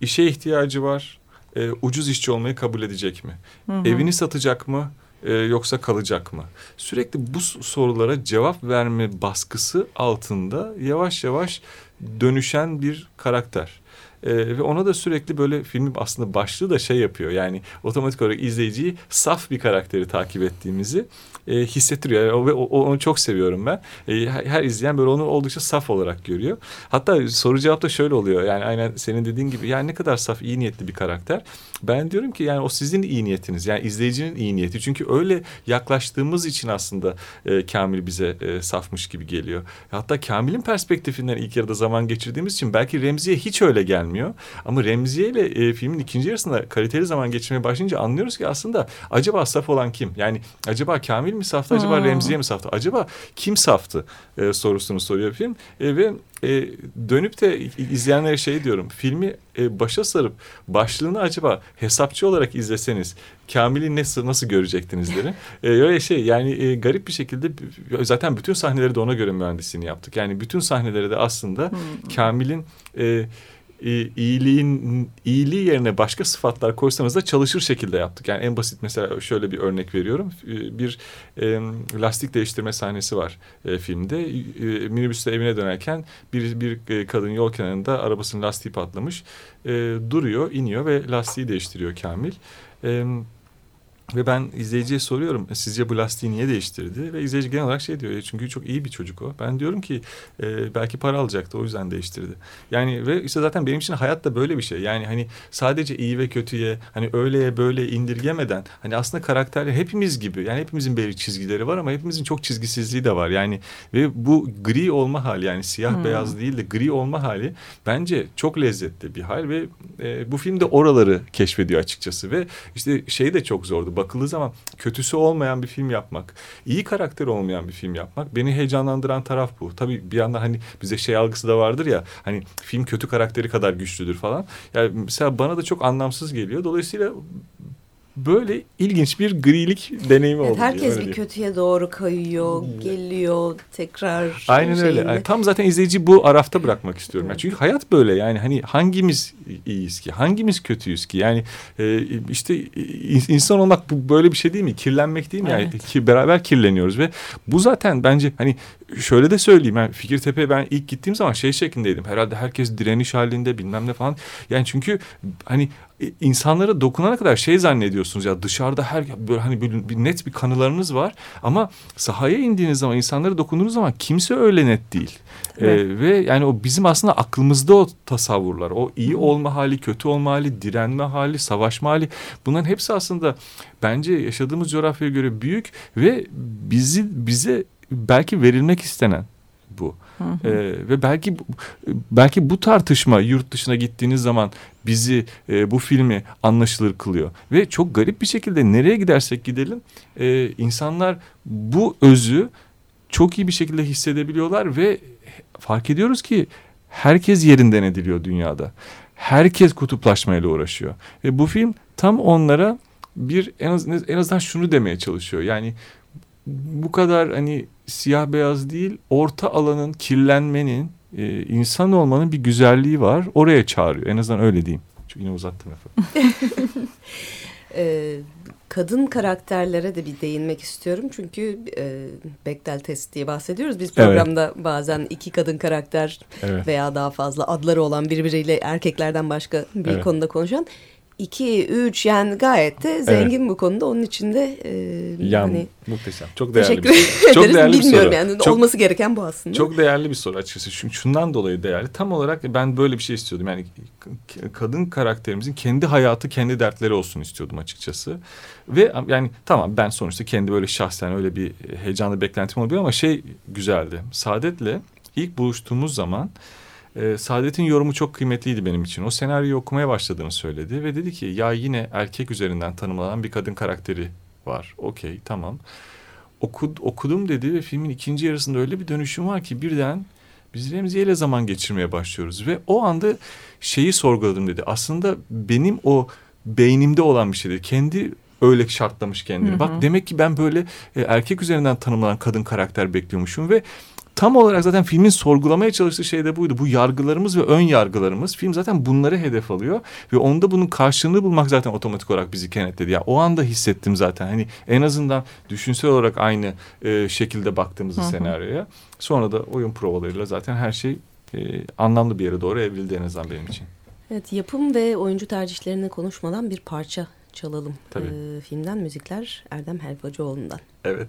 işe ihtiyacı var. E, ucuz işçi olmayı kabul edecek mi? Hı hı. Evini satacak mı? e, yoksa kalacak mı? Sürekli bu sorulara cevap verme baskısı altında yavaş yavaş dönüşen bir karakter. E, ve ona da sürekli böyle filmin aslında başlığı da şey yapıyor. Yani otomatik olarak izleyiciyi saf bir karakteri takip ettiğimizi e, hissettiriyor. Yani o, o, onu çok seviyorum ben. E, her izleyen böyle onu oldukça saf olarak görüyor. Hatta soru cevap da şöyle oluyor. Yani aynen senin dediğin gibi yani ne kadar saf, iyi niyetli bir karakter. Ben diyorum ki yani o sizin iyi niyetiniz. Yani izleyicinin iyi niyeti. Çünkü öyle yaklaştığımız için aslında e, Kamil bize e, safmış gibi geliyor. Hatta Kamil'in perspektifinden ilk yarıda zaman geçirdiğimiz için belki Remzi'ye hiç öyle gelmiyor. Ama Remziye ile e, filmin ikinci yarısında kaliteli zaman geçirmeye başlayınca anlıyoruz ki aslında acaba saf olan kim? Yani acaba Kamil mi saftı acaba hmm. Remziye mi saftı? Acaba kim saftı e, sorusunu soruyor film. E, ve e, dönüp de izleyenlere şey diyorum. Filmi e, başa sarıp başlığını acaba hesapçı olarak izleseniz Kamil'i nasıl nasıl görecektiniz derim. E, öyle şey yani e, garip bir şekilde zaten bütün sahneleri de ona göre mühendisliğini yaptık. Yani bütün sahneleri de aslında hmm. Kamil'in e, e, iyiliğin iyiliği yerine başka sıfatlar koysanız da çalışır şekilde yaptık. Yani en basit mesela şöyle bir örnek veriyorum. E, bir e, lastik değiştirme sahnesi var e, filmde. E, minibüste evine dönerken bir bir e, kadın yol kenarında arabasının lastiği patlamış. E, duruyor, iniyor ve lastiği değiştiriyor Kamil. Evet ve ben izleyiciye soruyorum sizce bu lastiği niye değiştirdi? Ve izleyici genel olarak şey diyor e, çünkü çok iyi bir çocuk o. Ben diyorum ki e, belki para alacaktı o yüzden değiştirdi. Yani ve işte zaten benim için hayat da böyle bir şey. Yani hani sadece iyi ve kötüye hani öyleye böyle indirgemeden hani aslında karakterler hepimiz gibi yani hepimizin belli çizgileri var ama hepimizin çok çizgisizliği de var. Yani ve bu gri olma hali yani siyah hmm. beyaz değil de gri olma hali bence çok lezzetli bir hal ve e, bu film de oraları keşfediyor açıkçası ve işte şey de çok zordu bakıldığı zaman kötüsü olmayan bir film yapmak, iyi karakter olmayan bir film yapmak beni heyecanlandıran taraf bu. Tabii bir yandan hani bize şey algısı da vardır ya hani film kötü karakteri kadar güçlüdür falan. Yani mesela bana da çok anlamsız geliyor. Dolayısıyla böyle ilginç bir grilik deneyimi evet, oldu. Herkes bir kötüye doğru kayıyor, geliyor tekrar. Aynen şeyinde. öyle. Yani tam zaten izleyici bu arafta bırakmak istiyorum. Yani çünkü hayat böyle yani hani hangimiz iyiyiz ki, hangimiz kötüyüz ki? Yani e, işte insan olmak bu böyle bir şey değil mi? Kirlenmek değil mi? Evet. Yani ki beraber kirleniyoruz ve bu zaten bence hani şöyle de söyleyeyim. Yani Fikirtepe ben ilk gittiğim zaman şey şeklindeydim. Herhalde herkes direniş halinde bilmem ne falan. Yani çünkü hani insanlara dokunana kadar şey zannediyorsunuz ya dışarıda her böyle hani bir, bir net bir kanılarınız var ama sahaya indiğiniz zaman insanlara dokunduğunuz zaman kimse öyle net değil. Ee, ve yani o bizim aslında aklımızda o tasavvurlar, o iyi olma hali, kötü olma hali, direnme hali, savaşma hali bunların hepsi aslında bence yaşadığımız coğrafyaya göre büyük ve bizi bize belki verilmek istenen bu. Hı hı. Ee, ve belki belki bu tartışma yurt dışına gittiğiniz zaman bizi e, bu filmi anlaşılır kılıyor ve çok garip bir şekilde nereye gidersek gidelim e, insanlar bu özü çok iyi bir şekilde hissedebiliyorlar ve fark ediyoruz ki herkes yerinden ediliyor dünyada. Herkes kutuplaşmayla uğraşıyor ve bu film tam onlara bir en, az, en azından şunu demeye çalışıyor. Yani bu kadar hani siyah beyaz değil orta alanın kirlenmenin e, insan olmanın bir güzelliği var oraya çağırıyor en azından öyle diyeyim. Çünkü yine uzattım efendim. Kadın karakterlere de bir değinmek istiyorum. Çünkü e, Bechdel testi diye bahsediyoruz. Biz programda evet. bazen iki kadın karakter evet. veya daha fazla adları olan birbiriyle erkeklerden başka bir evet. konuda konuşan 2, 3 yani gayet de zengin evet. bu konuda. Onun için de e, yani, hani muhteşem. Çok değerli teşekkür bir soru. Çok değerli Bilmiyorum bir soru. yani çok, olması gereken bu aslında. Çok değerli bir soru açıkçası. Çünkü şundan dolayı değerli. Tam olarak ben böyle bir şey istiyordum. Yani kadın karakterimizin kendi hayatı, kendi dertleri olsun istiyordum açıkçası. Ve yani tamam ben sonuçta kendi böyle şahsen öyle bir heyecanlı beklentim olabilir ama şey güzeldi. Saadet'le ilk buluştuğumuz zaman e, Saadet'in yorumu çok kıymetliydi benim için. O senaryoyu okumaya başladığını söyledi ve dedi ki ya yine erkek üzerinden tanımlanan bir kadın karakteri var. Okey tamam. Okud, okudum dedi ve filmin ikinci yarısında öyle bir dönüşüm var ki birden biz Remziye ile zaman geçirmeye başlıyoruz. Ve o anda şeyi sorguladım dedi. Aslında benim o beynimde olan bir şeydi. Kendi öyle şartlamış kendini. Hı hı. Bak demek ki ben böyle e, erkek üzerinden tanımlanan kadın karakter bekliyormuşum ve tam olarak zaten filmin sorgulamaya çalıştığı şey de buydu. Bu yargılarımız ve ön yargılarımız film zaten bunları hedef alıyor ve onda bunun karşılığını bulmak zaten otomatik olarak bizi kenetledi. Ya yani o anda hissettim zaten hani en azından düşünsel olarak aynı e, şekilde hı. senaryoya. Sonra da oyun provalarıyla zaten her şey e, anlamlı bir yere doğru evrildi en azından benim için. Evet yapım ve oyuncu tercihlerini konuşmadan bir parça çalalım. Tabii. Ee, filmden müzikler Erdem Helvacıoğlu'ndan. Evet.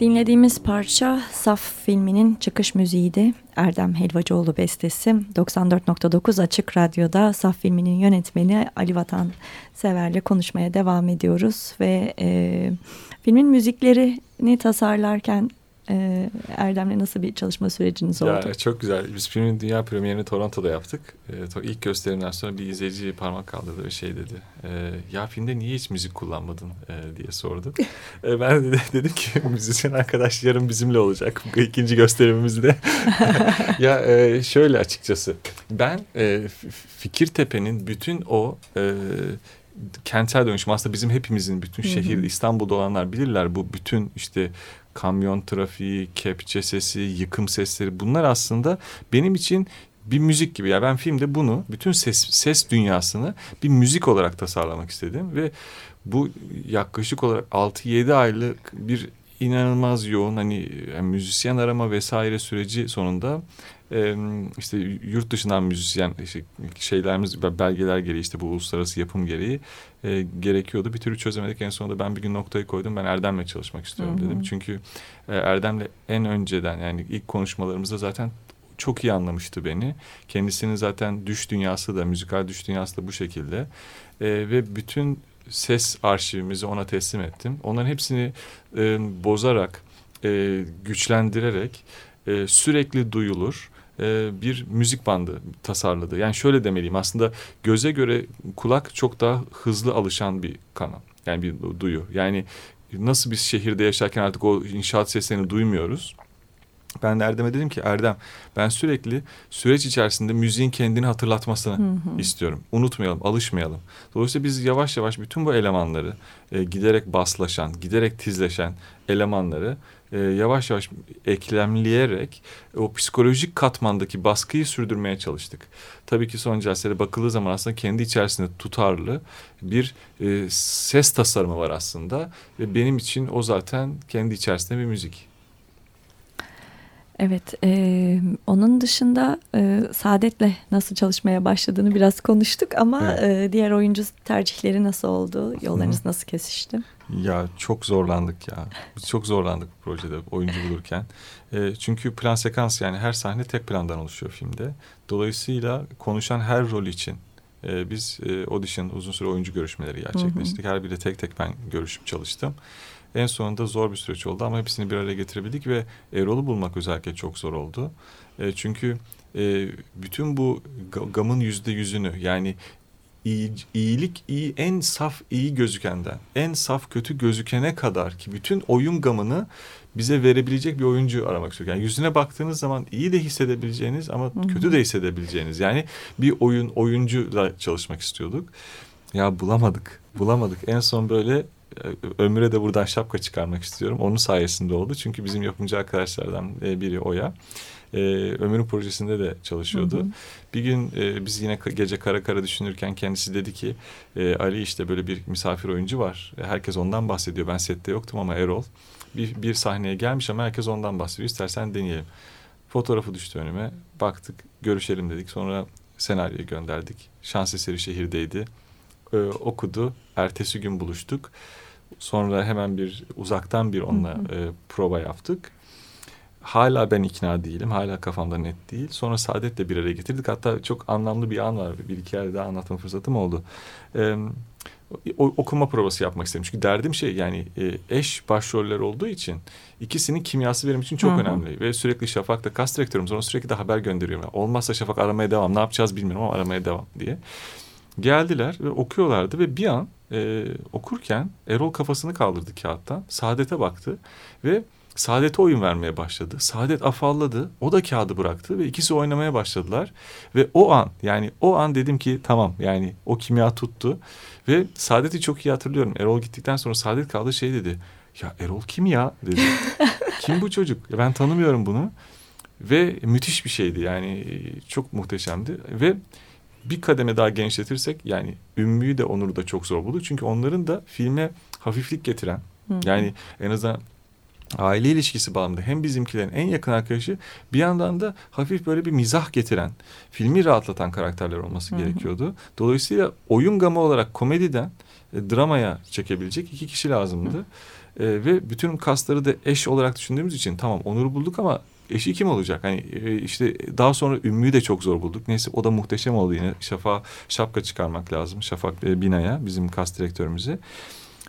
Dinlediğimiz parça Saf filminin çıkış müziğiydi. Erdem Helvacıoğlu bestesi. 94.9 Açık Radyo'da Saf filminin yönetmeni Ali Vatan Sever'le konuşmaya devam ediyoruz. Ve e, filmin müziklerini tasarlarken e, Erdem'le nasıl bir çalışma süreciniz oldu? Ya, çok güzel. Biz filmin dünya premierini Toronto'da yaptık. E, ilk gösterimden sonra bir izleyici parmak kaldırdı ve şey dedi. E, ya filmde niye hiç müzik kullanmadın e, diye sordu. e, ben de dedim ki müzisyen arkadaş yarın bizimle olacak. İkinci gösterimimizde. ya e, şöyle açıkçası. Ben e, Fikirtepe'nin bütün o... E, kentsel dönüşüm. Aslında bizim hepimizin bütün şehir İstanbul'da olanlar bilirler. Bu bütün işte kamyon trafiği, kepçe sesi, yıkım sesleri bunlar aslında benim için bir müzik gibi. Ya yani ben filmde bunu bütün ses ses dünyasını bir müzik olarak tasarlamak istedim ve bu yaklaşık olarak 6-7 aylık bir inanılmaz yoğun hani yani müzisyen arama vesaire süreci sonunda e, işte yurt dışından müzisyen işte şeylerimiz belgeler gereği işte bu uluslararası yapım gereği e, gerekiyordu. Bir türlü çözemedik en sonunda ben bir gün noktayı koydum ben Erdem'le çalışmak istiyorum Hı-hı. dedim. Çünkü e, Erdem'le en önceden yani ilk konuşmalarımızda zaten çok iyi anlamıştı beni. Kendisinin zaten düş dünyası da müzikal düş dünyası da bu şekilde e, ve bütün ses arşivimizi ona teslim ettim. Onların hepsini e, bozarak, e, güçlendirerek e, sürekli duyulur e, bir müzik bandı tasarladı. Yani şöyle demeliyim aslında göze göre kulak çok daha hızlı alışan bir kanal. Yani bir duyu. Yani nasıl biz şehirde yaşarken artık o inşaat seslerini duymuyoruz. Ben de Erdem'e dedim ki Erdem ben sürekli süreç içerisinde müziğin kendini hatırlatmasını hı hı. istiyorum. Unutmayalım, alışmayalım. Dolayısıyla biz yavaş yavaş bütün bu elemanları e, giderek baslaşan, giderek tizleşen elemanları e, yavaş yavaş eklemleyerek o psikolojik katmandaki baskıyı sürdürmeye çalıştık. Tabii ki son celsede bakıldığı zaman aslında kendi içerisinde tutarlı bir e, ses tasarımı var aslında. Ve benim için o zaten kendi içerisinde bir müzik. Evet, e, onun dışında e, Saadet'le nasıl çalışmaya başladığını biraz konuştuk ama evet. e, diğer oyuncu tercihleri nasıl oldu? Yollarınız Hı. nasıl kesişti? Ya çok zorlandık ya. Biz çok zorlandık bu projede oyuncu bulurken. E, çünkü plan sekans yani her sahne tek plandan oluşuyor filmde. Dolayısıyla konuşan her rol için e, biz e, audition uzun süre oyuncu görüşmeleri gerçekleştirdik. Hı hı. Her biri tek tek ben görüşüp çalıştım. En sonunda zor bir süreç oldu ama hepsini bir araya getirebildik ve Erol'u bulmak özellikle çok zor oldu. E, çünkü e, bütün bu gamın yüzde yüzünü yani iyi, iyilik iyi en saf iyi gözükenden en saf kötü gözükene kadar ki bütün oyun gamını bize verebilecek bir oyuncu aramak istiyor. Yani yüzüne baktığınız zaman iyi de hissedebileceğiniz ama Hı-hı. kötü de hissedebileceğiniz. Yani bir oyun oyuncuyla çalışmak istiyorduk. Ya bulamadık. Bulamadık. En son böyle Ömür'e de buradan şapka çıkarmak istiyorum. Onun sayesinde oldu. Çünkü bizim yapımcı arkadaşlardan e, biri Oya. Ee, Ömür'ün projesinde de çalışıyordu. Hı hı. Bir gün e, biz yine gece kara kara düşünürken kendisi dedi ki e, Ali işte böyle bir misafir oyuncu var. Herkes ondan bahsediyor. Ben sette yoktum ama Erol bir, bir sahneye gelmiş ama herkes ondan bahsediyor. İstersen deneyelim. Fotoğrafı düştü önüme. Baktık görüşelim dedik. Sonra senaryoyu gönderdik. Şans eseri şehirdeydi. Ee, okudu. Ertesi gün buluştuk. Sonra hemen bir uzaktan bir onunla E, prova yaptık. Hala ben ikna değilim. Hala kafamda net değil. Sonra Saadet'le bir araya getirdik. Hatta çok anlamlı bir an var. Bir iki yerde daha anlatma fırsatım oldu. Ee, okuma provası yapmak istedim. Çünkü derdim şey yani e, eş başroller olduğu için ikisinin kimyası benim için çok Hı-hı. önemli. Ve sürekli Şafak'ta kas direktörüm. Sonra sürekli de haber gönderiyorum. Olmazsa Şafak aramaya devam. Ne yapacağız bilmiyorum ama aramaya devam diye. Geldiler ve okuyorlardı ve bir an e, okurken Erol kafasını kaldırdı kağıttan. Saadet'e baktı ve Saadet'e oyun vermeye başladı. Saadet afalladı. O da kağıdı bıraktı ve ikisi oynamaya başladılar. Ve o an yani o an dedim ki tamam yani o kimya tuttu. Ve Saadet'i çok iyi hatırlıyorum. Erol gittikten sonra Saadet kaldı şey dedi. Ya Erol kim ya dedi. kim bu çocuk? Ya ben tanımıyorum bunu. Ve müthiş bir şeydi yani çok muhteşemdi. Ve bir kademe daha genişletirsek yani Ümmü'yü de Onur'u da çok zor buldu. Çünkü onların da filme hafiflik getiren Hı. yani en azından aile ilişkisi bağlamında hem bizimkilerin en yakın arkadaşı bir yandan da hafif böyle bir mizah getiren, filmi rahatlatan karakterler olması Hı. gerekiyordu. Dolayısıyla oyun gamı olarak komediden e, dramaya çekebilecek iki kişi lazımdı. E, ve bütün kasları da eş olarak düşündüğümüz için tamam Onur'u bulduk ama eşi kim olacak? Hani e, işte daha sonra Ümmü'yü de çok zor bulduk. Neyse o da muhteşem oldu yine. Şafa şapka çıkarmak lazım. Şafak e, Bina'ya bizim kas direktörümüze.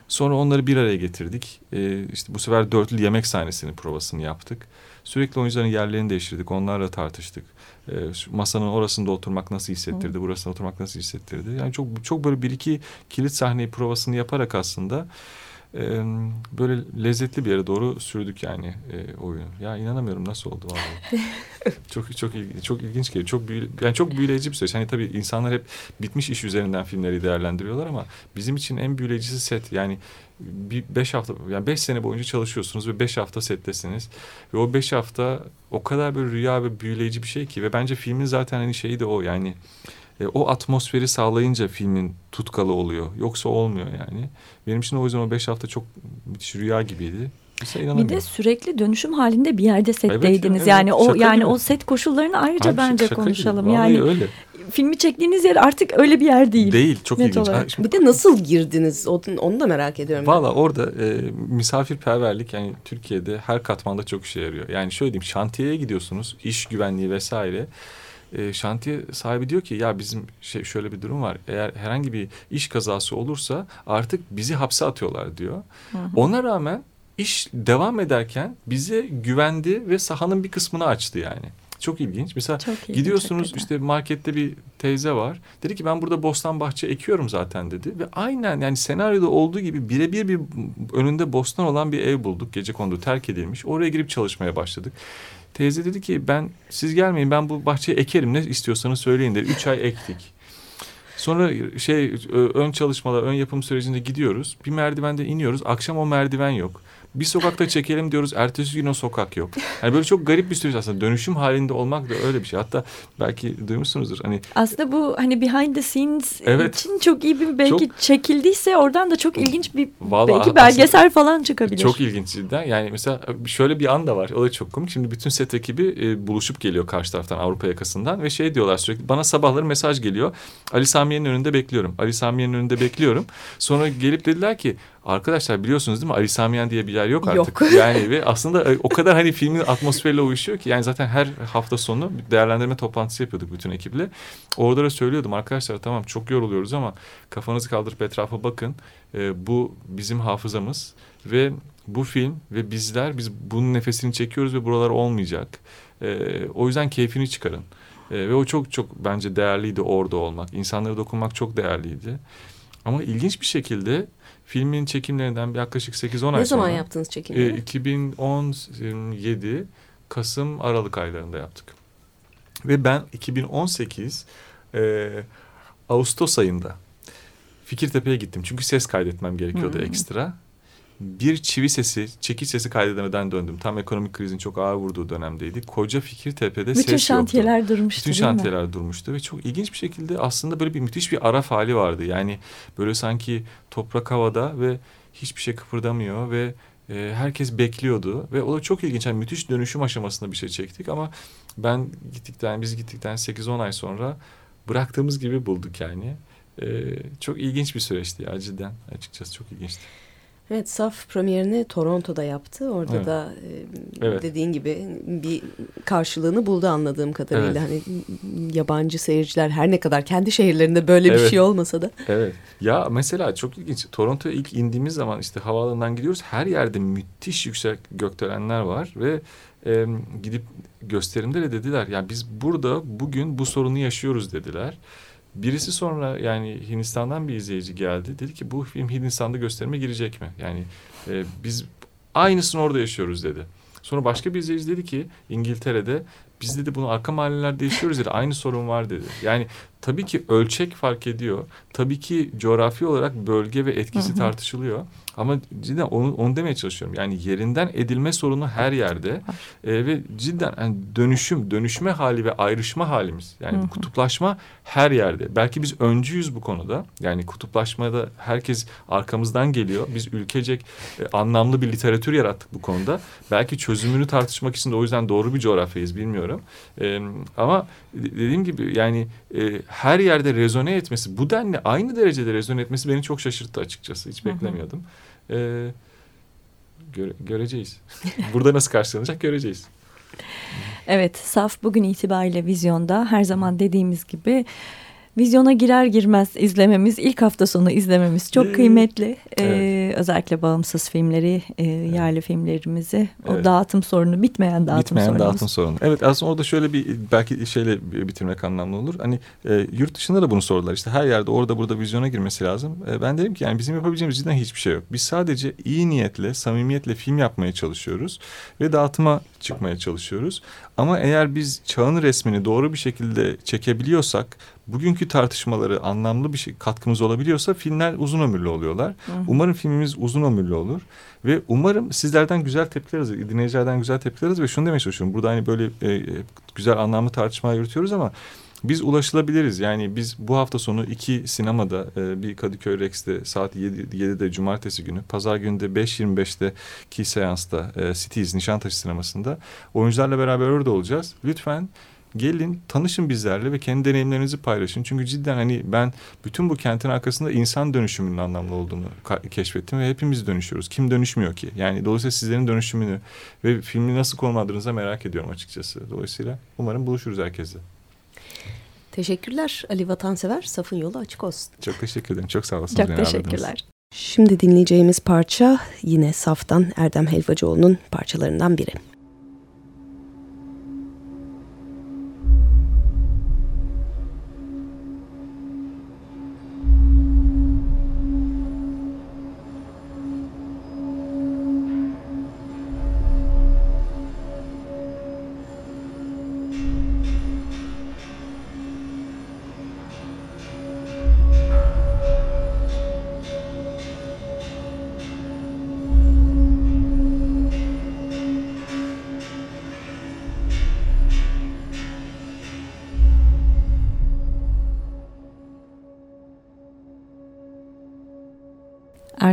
Sonra onları bir araya getirdik. E, işte bu sefer dörtlü yemek sahnesinin provasını yaptık. Sürekli oyuncuların yerlerini değiştirdik. Onlarla tartıştık. E, masanın orasında oturmak nasıl hissettirdi, burasında oturmak nasıl hissettirdi. Yani çok çok böyle bir iki kilit sahneyi provasını yaparak aslında böyle lezzetli bir yere doğru sürdük yani e, oyunu. Ya inanamıyorum nasıl oldu vallahi. çok çok ilginç, çok ilginç geliyor. Çok büyü, yani çok büyüleyici bir süreç. Hani tabii insanlar hep bitmiş iş üzerinden filmleri değerlendiriyorlar ama bizim için en büyüleyicisi set. Yani bir beş hafta yani beş sene boyunca çalışıyorsunuz ve beş hafta settesiniz ve o beş hafta o kadar böyle rüya ve büyüleyici bir şey ki ve bence filmin zaten hani şeyi de o yani e, o atmosferi sağlayınca filmin tutkalı oluyor. Yoksa olmuyor yani. Benim için o yüzden o beş hafta çok müthiş rüya gibiydi. Bir de sürekli dönüşüm halinde bir yerde setteydiniz. Evet, yani o yani gibi. o set koşullarını ayrıca Abi, bence konuşalım. Yani öyle. filmi çektiğiniz yer artık öyle bir yer değil. Değil, çok Net ilginç. Olarak. Bir de nasıl girdiniz? Onu da merak ediyorum. Valla orada e, misafirperverlik yani Türkiye'de her katmanda çok işe yarıyor. Yani şöyle diyeyim, şantiyeye gidiyorsunuz, iş güvenliği vesaire e, şantiye sahibi diyor ki ya bizim şey şöyle bir durum var. Eğer herhangi bir iş kazası olursa artık bizi hapse atıyorlar diyor. Hı hı. Ona rağmen iş devam ederken bize güvendi ve sahanın bir kısmını açtı yani. Çok ilginç. Mesela Çok ilginç, gidiyorsunuz hakikaten. işte markette bir teyze var. Dedi ki ben burada bostan bahçe ekiyorum zaten dedi. Ve aynen yani senaryoda olduğu gibi birebir bir önünde bostan olan bir ev bulduk. Gece kondu terk edilmiş. Oraya girip çalışmaya başladık. Teyze dedi ki ben siz gelmeyin ben bu bahçeyi ekerim ne istiyorsanız söyleyin dedi. Üç ay ektik. Sonra şey ön çalışmalar, ön yapım sürecinde gidiyoruz. Bir merdivende iniyoruz. Akşam o merdiven yok bir sokakta çekelim diyoruz. Ertesi gün o sokak yok. Yani böyle çok garip bir süreç aslında. Dönüşüm halinde olmak da öyle bir şey. Hatta belki duymuşsunuzdur. Hani aslında bu hani behind the scenes evet, için çok iyi bir belki çok, çekildiyse oradan da çok ilginç bir belki belgesel falan çıkabilir. Çok ilginç cidden. Yani mesela şöyle bir an da var. O da çok komik. Şimdi bütün set ekibi e, buluşup geliyor karşı taraftan Avrupa yakasından ve şey diyorlar sürekli bana sabahları mesaj geliyor. Ali Samiye'nin önünde bekliyorum. Ali Samiye'nin önünde bekliyorum. Sonra gelip dediler ki Arkadaşlar biliyorsunuz değil mi? Ali Samiyen diye bir yer yok artık. Yok. Yani ve aslında e, o kadar hani filmin atmosferiyle uyuşuyor ki yani zaten her hafta sonu değerlendirme toplantısı yapıyorduk bütün ekiple. Orada da söylüyordum arkadaşlar tamam çok yoruluyoruz ama kafanızı kaldırıp etrafa bakın. Ee, bu bizim hafızamız ve bu film ve bizler biz bunun nefesini çekiyoruz ve buralar olmayacak. Ee, o yüzden keyfini çıkarın. Ee, ve o çok çok bence değerliydi orada olmak. İnsanlara dokunmak çok değerliydi. Ama ilginç bir şekilde filmin çekimlerinden yaklaşık 8-10 ay sonra. Ne zaman yaptınız çekimleri? E, 2017 Kasım Aralık aylarında yaptık. Ve ben 2018 e, Ağustos ayında Fikirtepe'ye gittim. Çünkü ses kaydetmem gerekiyordu hmm. ekstra bir çivi sesi, çekiç sesi kaydedemeden döndüm. Tam ekonomik krizin çok ağır vurduğu dönemdeydi. Koca Fikirtepe'de Bütün ses yoktu. Şantiyeler durmuştu Bütün şantiyeler durmuştu ve çok ilginç bir şekilde aslında böyle bir müthiş bir araf hali vardı. Yani böyle sanki toprak havada ve hiçbir şey kıpırdamıyor ve e, herkes bekliyordu ve o da çok ilginç. Yani müthiş dönüşüm aşamasında bir şey çektik ama ben gittikten, biz gittikten 8-10 ay sonra bıraktığımız gibi bulduk yani. E, çok ilginç bir süreçti ya cidden açıkçası çok ilginçti. Evet Saf premierini Toronto'da yaptı. Orada evet. da e, evet. dediğin gibi bir karşılığını buldu anladığım kadarıyla. Evet. Hani yabancı seyirciler her ne kadar kendi şehirlerinde böyle evet. bir şey olmasa da. Evet. Ya mesela çok ilginç. Toronto'ya ilk indiğimiz zaman işte havaalanından gidiyoruz. Her yerde müthiş yüksek gökdelenler var ve e, gidip gösterimde de dediler. Yani biz burada bugün bu sorunu yaşıyoruz dediler. Birisi sonra yani Hindistan'dan bir izleyici geldi. Dedi ki bu film Hindistan'da gösterime girecek mi? Yani e, biz aynısını orada yaşıyoruz dedi. Sonra başka bir izleyici dedi ki İngiltere'de biz dedi bunu arka mahallelerde yaşıyoruz dedi. Aynı sorun var dedi. Yani tabii ki ölçek fark ediyor. Tabii ki coğrafi olarak bölge ve etkisi hı hı. tartışılıyor. Ama cidden onu, onu demeye çalışıyorum. Yani yerinden edilme sorunu her yerde e, ve cidden yani dönüşüm, dönüşme hali ve ayrışma halimiz. Yani hı hı. kutuplaşma her yerde. Belki biz öncüyüz bu konuda. Yani kutuplaşmada herkes arkamızdan geliyor. Biz ülkecek e, anlamlı bir literatür yarattık bu konuda. Belki çözümünü tartışmak için de o yüzden doğru bir coğrafyayız bilmiyorum. E, ama dediğim gibi yani e, her yerde rezone etmesi, bu denli aynı derecede rezone etmesi beni çok şaşırttı açıkçası. Hiç beklemiyordum. Hı hı. E, Göre, göreceğiz. Burada nasıl karşılanacak göreceğiz. Evet, Saf bugün itibariyle vizyonda her zaman dediğimiz gibi vizyona girer girmez izlememiz, ilk hafta sonu izlememiz çok kıymetli. Ee, özellikle bağımsız filmleri, e, yerli filmlerimizi, o Evet. dağıtım sorunu, bitmeyen dağıtım Bitmeyen sorunumuz. dağıtım sorunu. Evet aslında orada şöyle bir belki şeyle bitirmek anlamlı olur. Hani e, yurt dışında da bunu sordular. İşte her yerde orada burada vizyona girmesi lazım. E, ben dedim ki yani bizim yapabileceğimiz cidden hiçbir şey yok. Biz sadece iyi niyetle, samimiyetle film yapmaya çalışıyoruz ve dağıtıma çıkmaya çalışıyoruz. Ama eğer biz çağın resmini doğru bir şekilde çekebiliyorsak, bugünkü tartışmaları anlamlı bir şey katkımız olabiliyorsa filmler uzun ömürlü oluyorlar. Umarım filmimiz uzun ömürlü olur ve umarım sizlerden güzel tepkiler alırız, dinleyicilerden güzel tepkiler alırız ve şunu demeye çalışıyorum. Burada hani böyle e, güzel anlamlı tartışmalar yürütüyoruz ama biz ulaşılabiliriz. Yani biz bu hafta sonu iki sinemada e, bir Kadıköy Rex'te saat 7, 7'de cumartesi günü, pazar günü de 5.25'te ki seansta e, Cities Nişantaşı sinemasında oyuncularla beraber orada olacağız. Lütfen gelin tanışın bizlerle ve kendi deneyimlerinizi paylaşın. Çünkü cidden hani ben bütün bu kentin arkasında insan dönüşümünün anlamlı olduğunu keşfettim ve hepimiz dönüşüyoruz. Kim dönüşmüyor ki? Yani dolayısıyla sizlerin dönüşümünü ve filmi nasıl konumlandığınızı merak ediyorum açıkçası. Dolayısıyla umarım buluşuruz herkesle. Teşekkürler Ali Vatansever. Safın yolu açık olsun. Çok teşekkür ederim. Çok sağ olasınız. Çok teşekkürler. Şimdi dinleyeceğimiz parça yine Saf'tan Erdem Helvacıoğlu'nun parçalarından biri.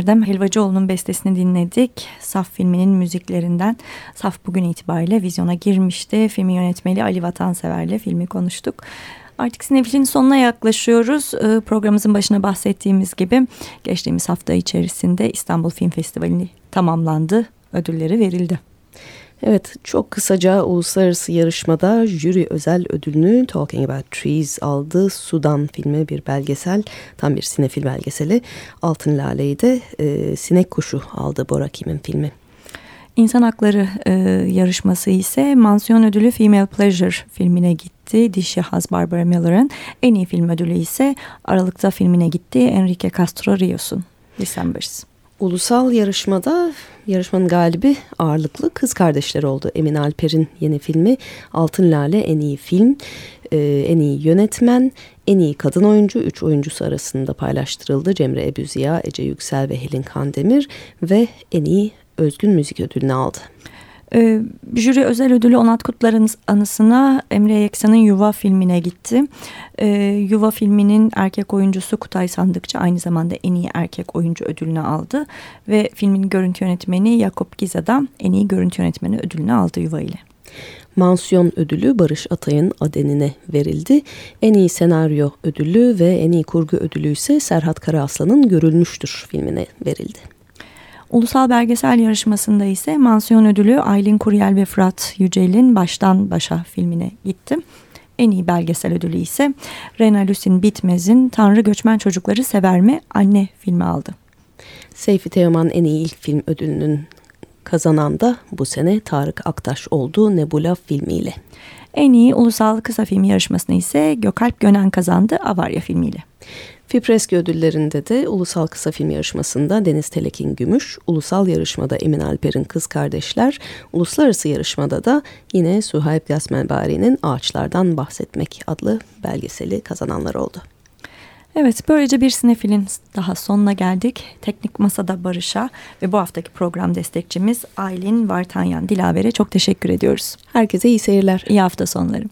Erdem Helvacıoğlu'nun bestesini dinledik. Saf filminin müziklerinden. Saf bugün itibariyle vizyona girmişti. Filmi yönetmeli Ali Vatansever'le filmi konuştuk. Artık Sinefil'in sonuna yaklaşıyoruz. Ee, Programımızın başına bahsettiğimiz gibi geçtiğimiz hafta içerisinde İstanbul Film Festivali tamamlandı. Ödülleri verildi. Evet çok kısaca uluslararası yarışmada jüri özel ödülünü Talking About Trees aldı. Sudan filmi bir belgesel tam bir sinefil belgeseli. Altın Lale'yi de e, Sinek Kuşu aldı Bora Kim'in filmi. İnsan Hakları e, yarışması ise mansiyon ödülü Female Pleasure filmine gitti. Dişi Haz Barbara Miller'ın en iyi film ödülü ise Aralık'ta filmine gitti. Enrique Castro Rios'un Decembers. Ulusal yarışmada yarışmanın galibi ağırlıklı kız kardeşler oldu. Emin Alper'in yeni filmi Altın Lale en iyi film, e, en iyi yönetmen, en iyi kadın oyuncu 3 oyuncusu arasında paylaştırıldı. Cemre Ebüziya, Ece Yüksel ve Helin Kandemir ve en iyi özgün müzik ödülünü aldı. Ee, jüri özel ödülü Onat Kutlar'ın anısına Emre Yeksan'ın Yuva filmine gitti. Ee, Yuva filminin erkek oyuncusu Kutay Sandıkçı aynı zamanda en iyi erkek oyuncu ödülünü aldı. Ve filmin görüntü yönetmeni Yakup Giza'da en iyi görüntü yönetmeni ödülünü aldı Yuva ile. Mansiyon ödülü Barış Atay'ın Adenine verildi. En iyi senaryo ödülü ve en iyi kurgu ödülü ise Serhat Karaaslan'ın Görülmüştür filmine verildi. Ulusal belgesel yarışmasında ise mansiyon ödülü Aylin Kuryel ve Fırat Yücel'in Baştan Başa filmine gitti. En iyi belgesel ödülü ise Rena Lusin Bitmez'in Tanrı Göçmen Çocukları Sever mi Anne filmi aldı. Seyfi Teoman en iyi ilk film ödülünün kazanan da bu sene Tarık Aktaş oldu Nebula filmiyle. En iyi ulusal kısa film yarışmasını ise Gökalp Gönen kazandı Avarya filmiyle. Fipreski ödüllerinde de ulusal kısa film yarışmasında Deniz Telekin Gümüş, ulusal yarışmada Emin Alper'in Kız Kardeşler, uluslararası yarışmada da yine Suhayb Gasmenbari'nin Ağaçlardan Bahsetmek adlı belgeseli kazananlar oldu. Evet böylece bir sinefilin daha sonuna geldik. Teknik Masada Barış'a ve bu haftaki program destekçimiz Aylin Vartanyan Dilaver'e çok teşekkür ediyoruz. Herkese iyi seyirler. İyi hafta sonları.